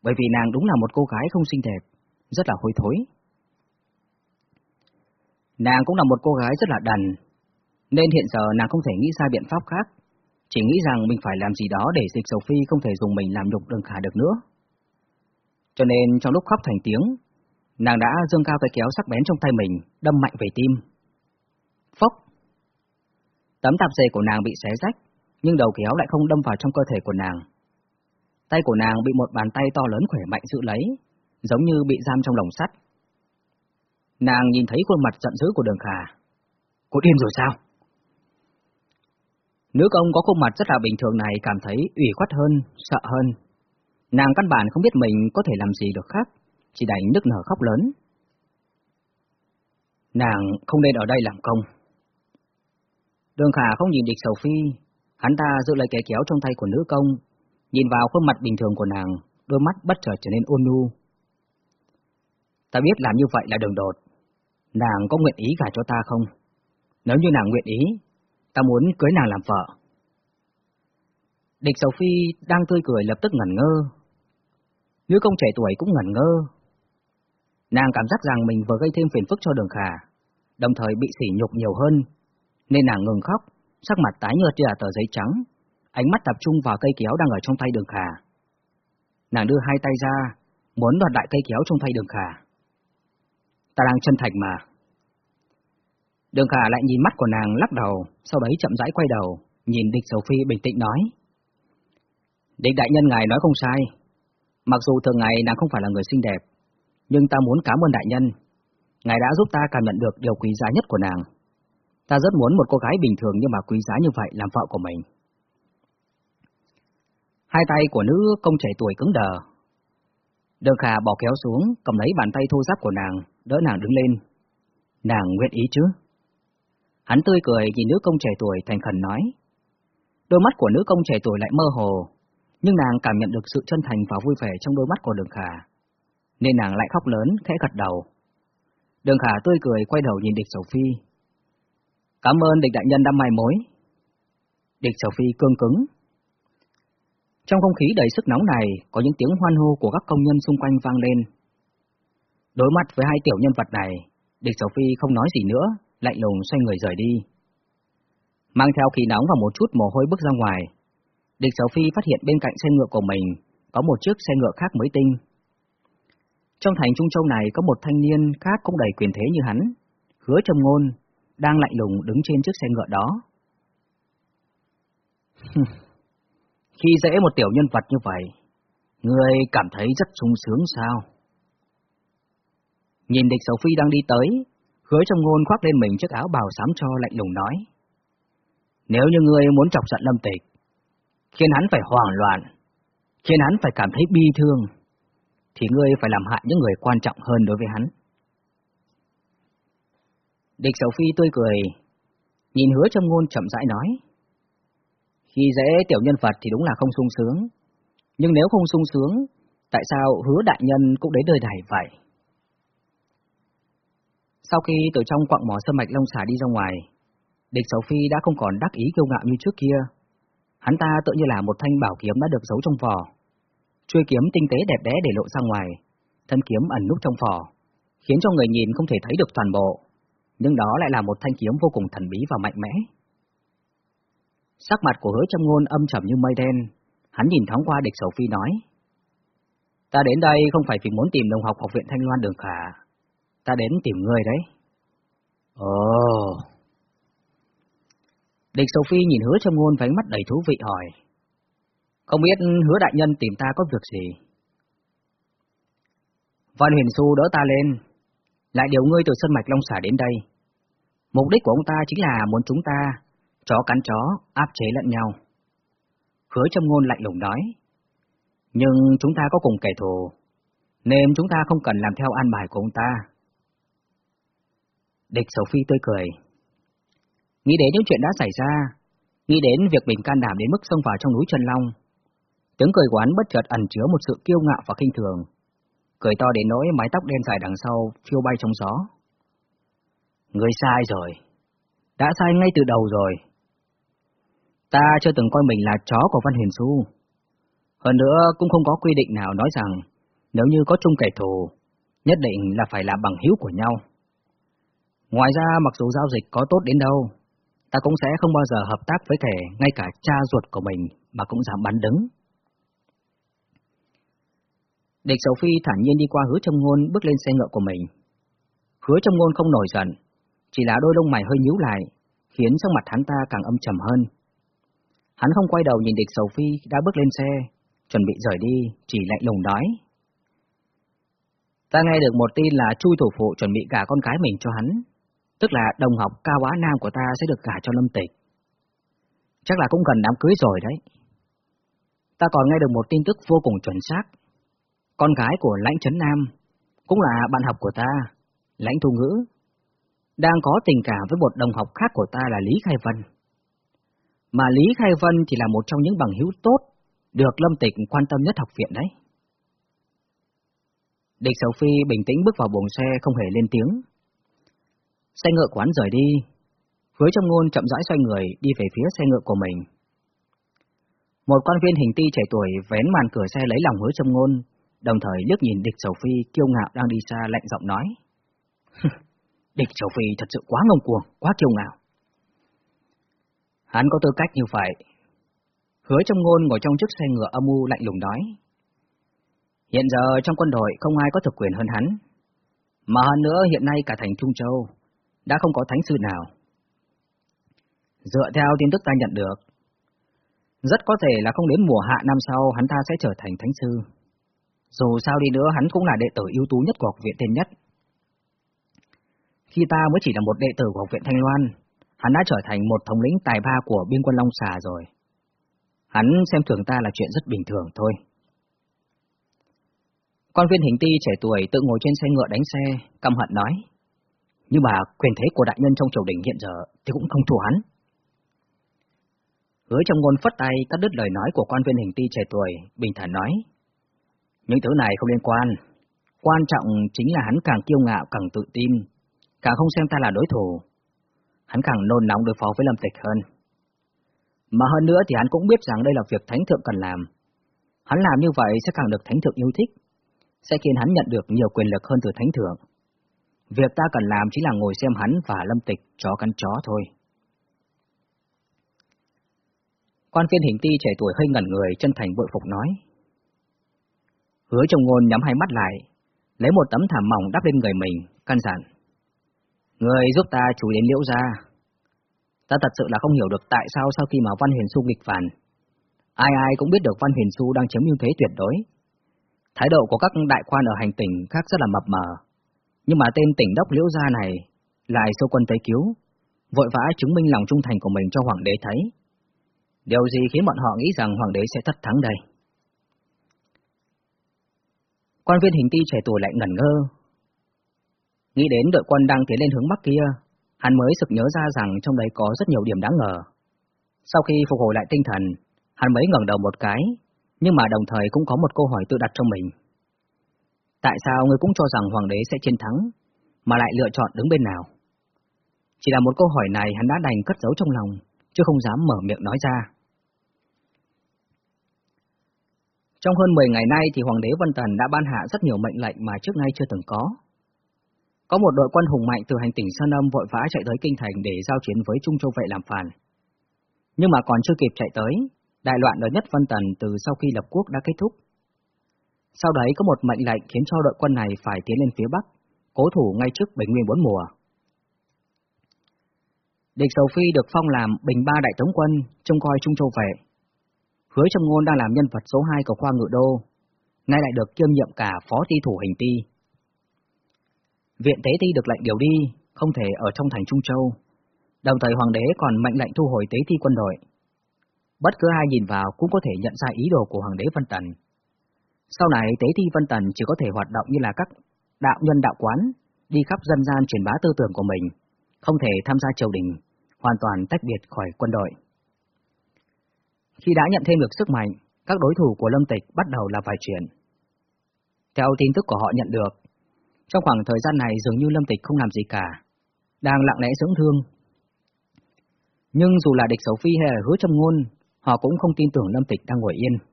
bởi vì nàng đúng là một cô gái không xinh đẹp, rất là hôi thối. Nàng cũng là một cô gái rất là đần, nên hiện giờ nàng không thể nghĩ ra biện pháp khác, chỉ nghĩ rằng mình phải làm gì đó để dịch sầu phi không thể dùng mình làm nhục đường khả được nữa. Cho nên trong lúc khóc thành tiếng, nàng đã dương cao cây kéo sắc bén trong tay mình, đâm mạnh về tim. Phốc! Tấm tạp dề của nàng bị xé rách, nhưng đầu kéo lại không đâm vào trong cơ thể của nàng. Tay của nàng bị một bàn tay to lớn khỏe mạnh giữ lấy, giống như bị giam trong lồng sắt. Nàng nhìn thấy khuôn mặt giận dữ của đường khả. Cô điên rồi sao? Nữ công có khuôn mặt rất là bình thường này cảm thấy ủy khuất hơn, sợ hơn. Nàng căn bản không biết mình có thể làm gì được khác, chỉ đành nức nở khóc lớn. Nàng không nên ở đây làm công. Đường khả không nhìn địch sầu phi, hắn ta giữ lấy cái kéo trong tay của nữ công, nhìn vào khuôn mặt bình thường của nàng, đôi mắt bất chợt trở nên ôn nhu. Ta biết làm như vậy là đường đột. Nàng có nguyện ý gả cho ta không? Nếu như nàng nguyện ý, ta muốn cưới nàng làm vợ. Địch Sầu Phi đang tươi cười lập tức ngẩn ngơ. Nữ công trẻ tuổi cũng ngẩn ngơ. Nàng cảm giác rằng mình vừa gây thêm phiền phức cho đường khả, đồng thời bị sỉ nhục nhiều hơn, nên nàng ngừng khóc, sắc mặt tái nhợt như là tờ giấy trắng, ánh mắt tập trung vào cây kéo đang ở trong tay đường khả. Nàng đưa hai tay ra, muốn đoạt lại cây kéo trong tay đường khả. Ta đang chân thành mà. Đường khả lại nhìn mắt của nàng lắc đầu, sau đấy chậm rãi quay đầu, nhìn địch sầu phi bình tĩnh nói. Địch đại nhân ngài nói không sai. Mặc dù thường ngày nàng không phải là người xinh đẹp, nhưng ta muốn cảm ơn đại nhân. Ngài đã giúp ta cảm nhận được điều quý giá nhất của nàng. Ta rất muốn một cô gái bình thường nhưng mà quý giá như vậy làm vợ của mình. Hai tay của nữ công trẻ tuổi cứng đờ. Đường Khả bỏ kéo xuống, cầm lấy bàn tay thô ráp của nàng, đỡ nàng đứng lên. Nàng nguyện ý chứ? Hắn tươi cười nhìn nữ công trẻ tuổi thành khẩn nói. Đôi mắt của nữ công trẻ tuổi lại mơ hồ, nhưng nàng cảm nhận được sự chân thành và vui vẻ trong đôi mắt của đường khả. Nên nàng lại khóc lớn, khẽ gật đầu. Đường khả tươi cười quay đầu nhìn địch sầu phi. Cảm ơn địch đại nhân đã mai mối. Địch sầu phi cương cứng. Trong không khí đầy sức nóng này, có những tiếng hoan hô của các công nhân xung quanh vang lên. Đối mặt với hai tiểu nhân vật này, địch sầu phi không nói gì nữa, lạnh lùng xoay người rời đi. Mang theo khí nóng và một chút mồ hôi bước ra ngoài, địch sầu phi phát hiện bên cạnh xe ngựa của mình có một chiếc xe ngựa khác mới tinh. Trong thành Trung Châu này có một thanh niên khác cũng đầy quyền thế như hắn, hứa trầm ngôn, đang lạnh lùng đứng trên chiếc xe ngựa đó. Khi dễ một tiểu nhân vật như vậy, người cảm thấy rất sung sướng sao? Nhìn địch sầu phi đang đi tới, hứa trong ngôn khoác lên mình chiếc áo bào xám cho lạnh lùng nói. Nếu như ngươi muốn chọc giận lâm tịch, khiến hắn phải hoảng loạn, khiến hắn phải cảm thấy bi thương, thì ngươi phải làm hại những người quan trọng hơn đối với hắn. Địch Sầu Phi tươi cười, nhìn hứa trong ngôn chậm rãi nói. Khi dễ tiểu nhân vật thì đúng là không sung sướng, nhưng nếu không sung sướng, tại sao hứa đại nhân cũng đến đời này vậy? Sau khi từ trong quặng mỏ sâm mạch Long xà đi ra ngoài, địch Sầu Phi đã không còn đắc ý kiêu ngạo như trước kia. Hắn ta tự như là một thanh bảo kiếm đã được giấu trong vỏ. Chuôi kiếm tinh tế đẹp đẽ để lộ ra ngoài, thân kiếm ẩn núp trong vỏ, khiến cho người nhìn không thể thấy được toàn bộ, nhưng đó lại là một thanh kiếm vô cùng thần bí và mạnh mẽ. Sắc mặt của hứa trong ngôn âm trầm như mây đen, hắn nhìn thoáng qua địch sầu phi nói. Ta đến đây không phải vì muốn tìm đồng học học viện Thanh Loan Đường Khả, ta đến tìm người đấy. Ồ... Địch Sầu Phi nhìn hứa trong ngôn với ánh mắt đầy thú vị hỏi. Không biết hứa đại nhân tìm ta có việc gì? Văn Huyền Xu đỡ ta lên, lại điều ngươi từ sân Mạch Long Xà đến đây. Mục đích của ông ta chính là muốn chúng ta, chó cắn chó, áp chế lẫn nhau. Hứa trong ngôn lạnh lùng nói. Nhưng chúng ta có cùng kẻ thù, nên chúng ta không cần làm theo an bài của ông ta. Địch Sầu Phi tươi cười. Nghĩ đến những chuyện đã xảy ra, nghĩ đến việc mình can đảm đến mức xông vào trong núi Trần Long. Tiếng cười của hắn bất chợt ẩn chứa một sự kiêu ngạo và kinh thường. Cười to đến nỗi mái tóc đen dài đằng sau phiêu bay trong gió. Người sai rồi. Đã sai ngay từ đầu rồi. Ta chưa từng coi mình là chó của Văn Huyền Xu. Hơn nữa cũng không có quy định nào nói rằng nếu như có chung kẻ thù, nhất định là phải là bằng hữu của nhau. Ngoài ra mặc dù giao dịch có tốt đến đâu, ta cũng sẽ không bao giờ hợp tác với kẻ ngay cả cha ruột của mình mà cũng dám bắn đứng. Địch Sầu Phi thản nhiên đi qua hứa trong ngôn bước lên xe ngựa của mình. Hứa trong ngôn không nổi giận, chỉ là đôi lông mày hơi nhíu lại, khiến sắc mặt hắn ta càng âm trầm hơn. Hắn không quay đầu nhìn địch Sầu Phi đã bước lên xe, chuẩn bị rời đi, chỉ lạnh lùng nói. Ta nghe được một tin là chui thủ phụ chuẩn bị cả con cái mình cho hắn, tức là đồng học cao á nam của ta sẽ được gả cho lâm tịch. Chắc là cũng gần đám cưới rồi đấy. Ta còn nghe được một tin tức vô cùng chuẩn xác. Con gái của lãnh trấn nam, cũng là bạn học của ta, lãnh thu ngữ, đang có tình cảm với một đồng học khác của ta là Lý Khai Vân. Mà Lý Khai Vân thì là một trong những bằng hữu tốt được Lâm Tịch quan tâm nhất học viện đấy. Địch Sầu Phi bình tĩnh bước vào buồng xe không hề lên tiếng. Xe ngựa quán rời đi, hứa trong ngôn chậm rãi xoay người đi về phía xe ngựa của mình. Một quan viên hình ti trẻ tuổi vén màn cửa xe lấy lòng hứa trong ngôn, đồng thời liếc nhìn địch Sầu Phi kiêu ngạo đang đi xa lạnh giọng nói. <laughs> địch Sầu Phi thật sự quá ngông cuồng, quá kiêu ngạo. Hắn có tư cách như vậy. Hứa trong ngôn ngồi trong chiếc xe ngựa âm u lạnh lùng nói. Hiện giờ trong quân đội không ai có thực quyền hơn hắn. Mà hơn nữa hiện nay cả thành Trung Châu đã không có thánh sư nào. Dựa theo tin tức ta nhận được, rất có thể là không đến mùa hạ năm sau hắn ta sẽ trở thành thánh sư. Dù sao đi nữa hắn cũng là đệ tử ưu tú nhất của học viện tên nhất. Khi ta mới chỉ là một đệ tử của học viện Thanh Loan, hắn đã trở thành một thống lĩnh tài ba của biên quân Long Xà rồi. Hắn xem thường ta là chuyện rất bình thường thôi. Con viên hình ti trẻ tuổi tự ngồi trên xe ngựa đánh xe, căm hận nói. Nhưng mà quyền thế của đại nhân trong triều đình hiện giờ thì cũng không thua hắn. Hứa trong ngôn phất tay cắt đứt lời nói của quan viên hình ti trẻ tuổi, bình thản nói. Những thứ này không liên quan. Quan trọng chính là hắn càng kiêu ngạo càng tự tin, càng không xem ta là đối thủ. Hắn càng nôn nóng đối phó với Lâm Tịch hơn. Mà hơn nữa thì hắn cũng biết rằng đây là việc Thánh Thượng cần làm. Hắn làm như vậy sẽ càng được Thánh Thượng yêu thích, sẽ khiến hắn nhận được nhiều quyền lực hơn từ Thánh Thượng. Việc ta cần làm chỉ là ngồi xem hắn và Lâm Tịch chó cắn chó thôi. Quan viên hình ti trẻ tuổi hơi ngẩn người, chân thành bội phục nói. Hứa trồng ngôn nhắm hai mắt lại, lấy một tấm thảm mỏng đắp lên người mình, căn dặn. Người giúp ta chú đến liễu ra. Ta thật sự là không hiểu được tại sao sau khi mà Văn Huyền Xu nghịch phản, ai ai cũng biết được Văn Huyền Xu đang chiếm ưu thế tuyệt đối. Thái độ của các đại quan ở hành tỉnh khác rất là mập mờ, nhưng mà tên tỉnh đốc liễu gia này lại sâu quân tới cứu, vội vã chứng minh lòng trung thành của mình cho hoàng đế thấy. Điều gì khiến bọn họ nghĩ rằng hoàng đế sẽ thất thắng đây? Quan viên hình ti trẻ tuổi lại ngẩn ngơ. Nghĩ đến đội quân đang tiến lên hướng bắc kia, hắn mới sực nhớ ra rằng trong đấy có rất nhiều điểm đáng ngờ. Sau khi phục hồi lại tinh thần, hắn mới ngẩng đầu một cái, nhưng mà đồng thời cũng có một câu hỏi tự đặt trong mình. Tại sao ngươi cũng cho rằng hoàng đế sẽ chiến thắng, mà lại lựa chọn đứng bên nào? Chỉ là một câu hỏi này hắn đã đành cất giấu trong lòng, chứ không dám mở miệng nói ra. Trong hơn 10 ngày nay thì Hoàng đế Vân Tần đã ban hạ rất nhiều mệnh lệnh mà trước nay chưa từng có. Có một đội quân hùng mạnh từ hành tỉnh Sơn Âm vội vã chạy tới Kinh Thành để giao chiến với Trung Châu Vệ làm phản. Nhưng mà còn chưa kịp chạy tới, đại loạn lớn nhất Vân Tần từ sau khi lập quốc đã kết thúc. Sau đấy có một mệnh lệnh khiến cho đội quân này phải tiến lên phía Bắc, cố thủ ngay trước Bình Nguyên bốn mùa. Địch Sầu Phi được phong làm Bình Ba Đại Tống Quân, trông coi Trung Châu Vệ. Hứa Trầm ngôn đang làm nhân vật số 2 của khoa ngự đô, nay lại được kiêm nhiệm cả phó ti thủ hình ti. Viện tế ti được lệnh điều đi, không thể ở trong thành Trung Châu. Đồng thời hoàng đế còn mệnh lệnh thu hồi tế thi quân đội. Bất cứ ai nhìn vào cũng có thể nhận ra ý đồ của hoàng đế Vân Tần. Sau này tế thi Vân Tần chỉ có thể hoạt động như là các đạo nhân đạo quán, đi khắp dân gian truyền bá tư tưởng của mình, không thể tham gia triều đình, hoàn toàn tách biệt khỏi quân đội. Khi đã nhận thêm được sức mạnh, các đối thủ của Lâm Tịch bắt đầu là vài chuyện. Theo tin tức của họ nhận được, trong khoảng thời gian này dường như Lâm Tịch không làm gì cả, đang lặng lẽ dưỡng thương. Nhưng dù là địch xấu phi hay là hứa châm ngôn, họ cũng không tin tưởng Lâm Tịch đang ngồi yên.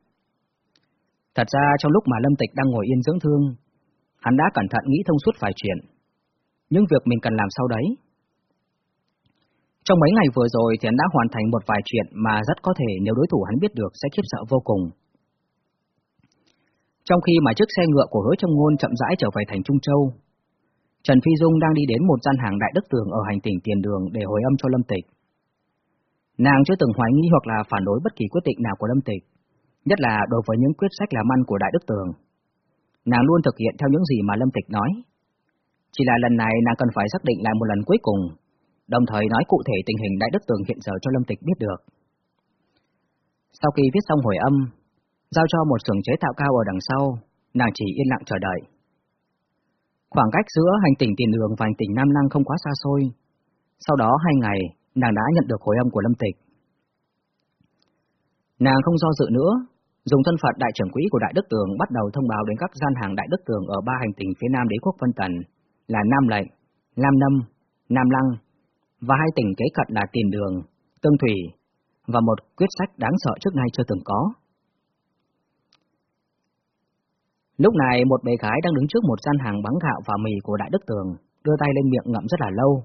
Thật ra trong lúc mà Lâm Tịch đang ngồi yên dưỡng thương, hắn đã cẩn thận nghĩ thông suốt vài chuyện. những việc mình cần làm sau đấy. Trong mấy ngày vừa rồi thì hắn đã hoàn thành một vài chuyện mà rất có thể nếu đối thủ hắn biết được sẽ khiếp sợ vô cùng. Trong khi mà chiếc xe ngựa của hứa trong ngôn chậm rãi trở về thành Trung Châu, Trần Phi Dung đang đi đến một gian hàng đại đức tường ở hành tỉnh tiền đường để hồi âm cho Lâm Tịch. Nàng chưa từng hoài nghi hoặc là phản đối bất kỳ quyết định nào của Lâm Tịch, nhất là đối với những quyết sách làm ăn của Đại Đức Tường. Nàng luôn thực hiện theo những gì mà Lâm Tịch nói. Chỉ là lần này nàng cần phải xác định lại một lần cuối cùng, đồng thời nói cụ thể tình hình Đại Đức Tường hiện giờ cho Lâm Tịch biết được. Sau khi viết xong hồi âm, giao cho một xưởng chế tạo cao ở đằng sau, nàng chỉ yên lặng chờ đợi. Khoảng cách giữa hành tỉnh Tiền Đường và hành tỉnh Nam Năng không quá xa xôi. Sau đó hai ngày, nàng đã nhận được hồi âm của Lâm Tịch. Nàng không do dự nữa, dùng thân phận đại trưởng quỹ của Đại Đức Tường bắt đầu thông báo đến các gian hàng Đại Đức Tường ở ba hành tinh phía Nam đế quốc Vân Tần là Nam Lệnh, Nam Nâm, Nam Lăng và hai tỉnh kế cận là Tiền Đường, Tương Thủy và một quyết sách đáng sợ trước nay chưa từng có. Lúc này một bé gái đang đứng trước một gian hàng bắn gạo và mì của Đại Đức Tường, đưa tay lên miệng ngậm rất là lâu.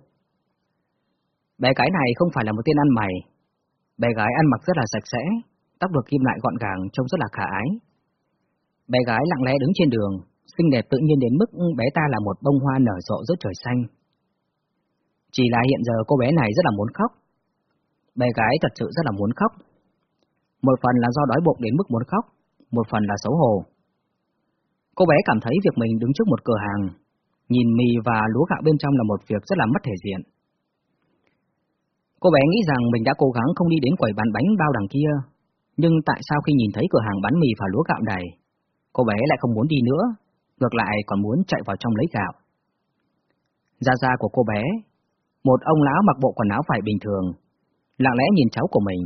Bé gái này không phải là một tên ăn mày. Bé gái ăn mặc rất là sạch sẽ, tóc được kim lại gọn gàng trông rất là khả ái. Bé gái lặng lẽ đứng trên đường, xinh đẹp tự nhiên đến mức bé ta là một bông hoa nở rộ giữa trời xanh. Chỉ là hiện giờ cô bé này rất là muốn khóc. Bé gái thật sự rất là muốn khóc. Một phần là do đói bụng đến mức muốn khóc, một phần là xấu hổ. Cô bé cảm thấy việc mình đứng trước một cửa hàng, nhìn mì và lúa gạo bên trong là một việc rất là mất thể diện. Cô bé nghĩ rằng mình đã cố gắng không đi đến quầy bán bánh bao đằng kia, nhưng tại sao khi nhìn thấy cửa hàng bán mì và lúa gạo này, cô bé lại không muốn đi nữa, ngược lại còn muốn chạy vào trong lấy gạo. Gia gia của cô bé, một ông lão mặc bộ quần áo phải bình thường, lặng lẽ nhìn cháu của mình,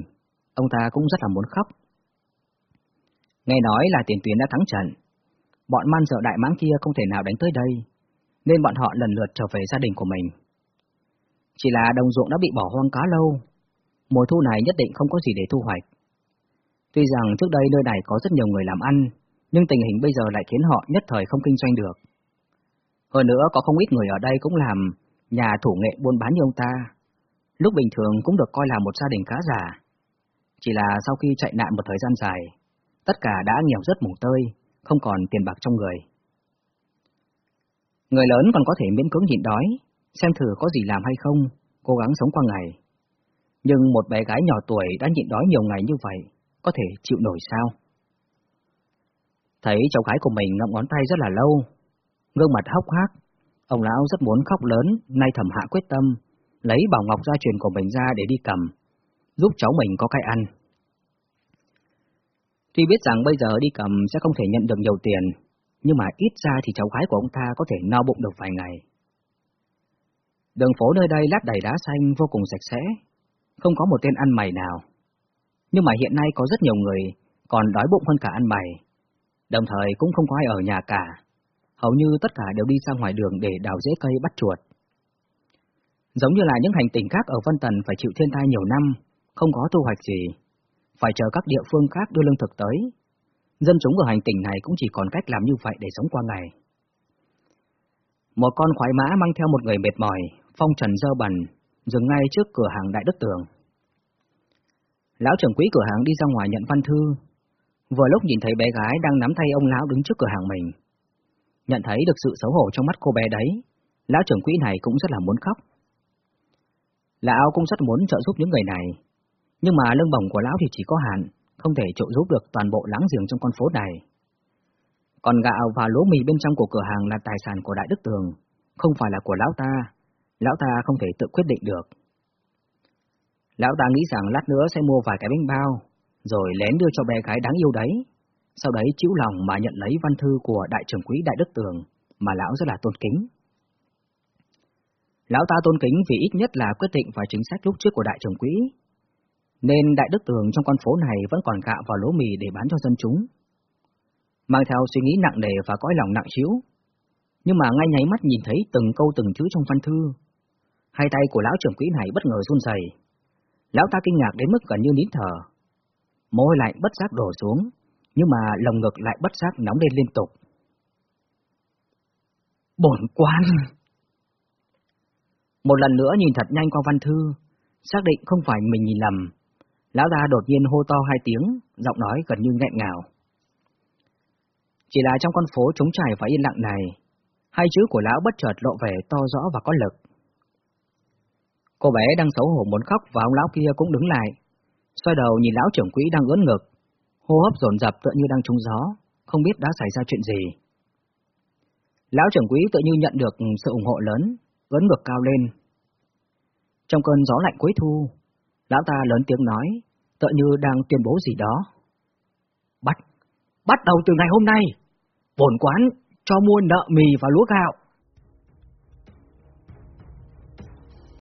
ông ta cũng rất là muốn khóc. Nghe nói là tiền tuyến đã thắng trận, bọn man dợ đại mãng kia không thể nào đánh tới đây, nên bọn họ lần lượt trở về gia đình của mình. Chỉ là đồng ruộng đã bị bỏ hoang cá lâu, mùa thu này nhất định không có gì để thu hoạch. Tuy rằng trước đây nơi này có rất nhiều người làm ăn, nhưng tình hình bây giờ lại khiến họ nhất thời không kinh doanh được. Hơn nữa có không ít người ở đây cũng làm nhà thủ nghệ buôn bán như ông ta. Lúc bình thường cũng được coi là một gia đình khá giả. Chỉ là sau khi chạy nạn một thời gian dài, tất cả đã nghèo rất mùng tơi, không còn tiền bạc trong người. Người lớn còn có thể miễn cưỡng nhịn đói, xem thử có gì làm hay không, cố gắng sống qua ngày. Nhưng một bé gái nhỏ tuổi đã nhịn đói nhiều ngày như vậy, có thể chịu nổi sao? Thấy cháu gái của mình ngậm ngón tay rất là lâu, gương mặt hốc hác, ông lão rất muốn khóc lớn, nay thầm hạ quyết tâm, lấy bảo ngọc gia truyền của mình ra để đi cầm, giúp cháu mình có cái ăn. Tuy biết rằng bây giờ đi cầm sẽ không thể nhận được nhiều tiền, nhưng mà ít ra thì cháu gái của ông ta có thể no bụng được vài ngày. Đường phố nơi đây lát đầy đá xanh vô cùng sạch sẽ, không có một tên ăn mày nào. Nhưng mà hiện nay có rất nhiều người còn đói bụng hơn cả ăn mày, đồng thời cũng không có ai ở nhà cả. Hầu như tất cả đều đi ra ngoài đường để đào rễ cây bắt chuột. Giống như là những hành tinh khác ở Vân Tần phải chịu thiên tai nhiều năm, không có thu hoạch gì, phải chờ các địa phương khác đưa lương thực tới. Dân chúng ở hành tinh này cũng chỉ còn cách làm như vậy để sống qua ngày. Một con khoái mã mang theo một người mệt mỏi, phong trần dơ bẩn, dừng ngay trước cửa hàng Đại Đức Tường. Lão trưởng quỹ cửa hàng đi ra ngoài nhận văn thư, vừa lúc nhìn thấy bé gái đang nắm tay ông lão đứng trước cửa hàng mình. Nhận thấy được sự xấu hổ trong mắt cô bé đấy, lão trưởng quỹ này cũng rất là muốn khóc. Lão cũng rất muốn trợ giúp những người này, nhưng mà lương bổng của lão thì chỉ có hạn, không thể trợ giúp được toàn bộ láng giềng trong con phố này. Còn gạo và lúa mì bên trong của cửa hàng là tài sản của Đại Đức Tường, không phải là của lão ta, lão ta không thể tự quyết định được. Lão ta nghĩ rằng lát nữa sẽ mua vài cái bánh bao, rồi lén đưa cho bé gái đáng yêu đấy, sau đấy chịu lòng mà nhận lấy văn thư của đại trưởng quỹ Đại Đức Tường, mà lão rất là tôn kính. Lão ta tôn kính vì ít nhất là quyết định và chính sách lúc trước của đại trưởng quỹ, nên Đại Đức Tường trong con phố này vẫn còn gạo vào lúa mì để bán cho dân chúng. Mang theo suy nghĩ nặng nề và cõi lòng nặng chiếu, nhưng mà ngay nháy mắt nhìn thấy từng câu từng chữ trong văn thư, hai tay của lão trưởng quỹ này bất ngờ run rẩy. Lão ta kinh ngạc đến mức gần như nín thở. Môi lạnh bất giác đổ xuống, nhưng mà lồng ngực lại bất giác nóng lên liên tục. Bổn quan! Một lần nữa nhìn thật nhanh qua văn thư, xác định không phải mình nhìn lầm. Lão ta đột nhiên hô to hai tiếng, giọng nói gần như nghẹn ngào. Chỉ là trong con phố trống trải và yên lặng này, hai chữ của lão bất chợt lộ vẻ to rõ và có lực. Cô bé đang xấu hổ muốn khóc và ông lão kia cũng đứng lại, xoay đầu nhìn lão trưởng quỹ đang ướn ngực, hô hấp dồn dập tựa như đang trúng gió, không biết đã xảy ra chuyện gì. Lão trưởng quỹ tự như nhận được sự ủng hộ lớn, ướn ngực cao lên. Trong cơn gió lạnh cuối thu, lão ta lớn tiếng nói, tựa như đang tuyên bố gì đó. Bắt, bắt đầu từ ngày hôm nay, bổn quán cho mua nợ mì và lúa gạo,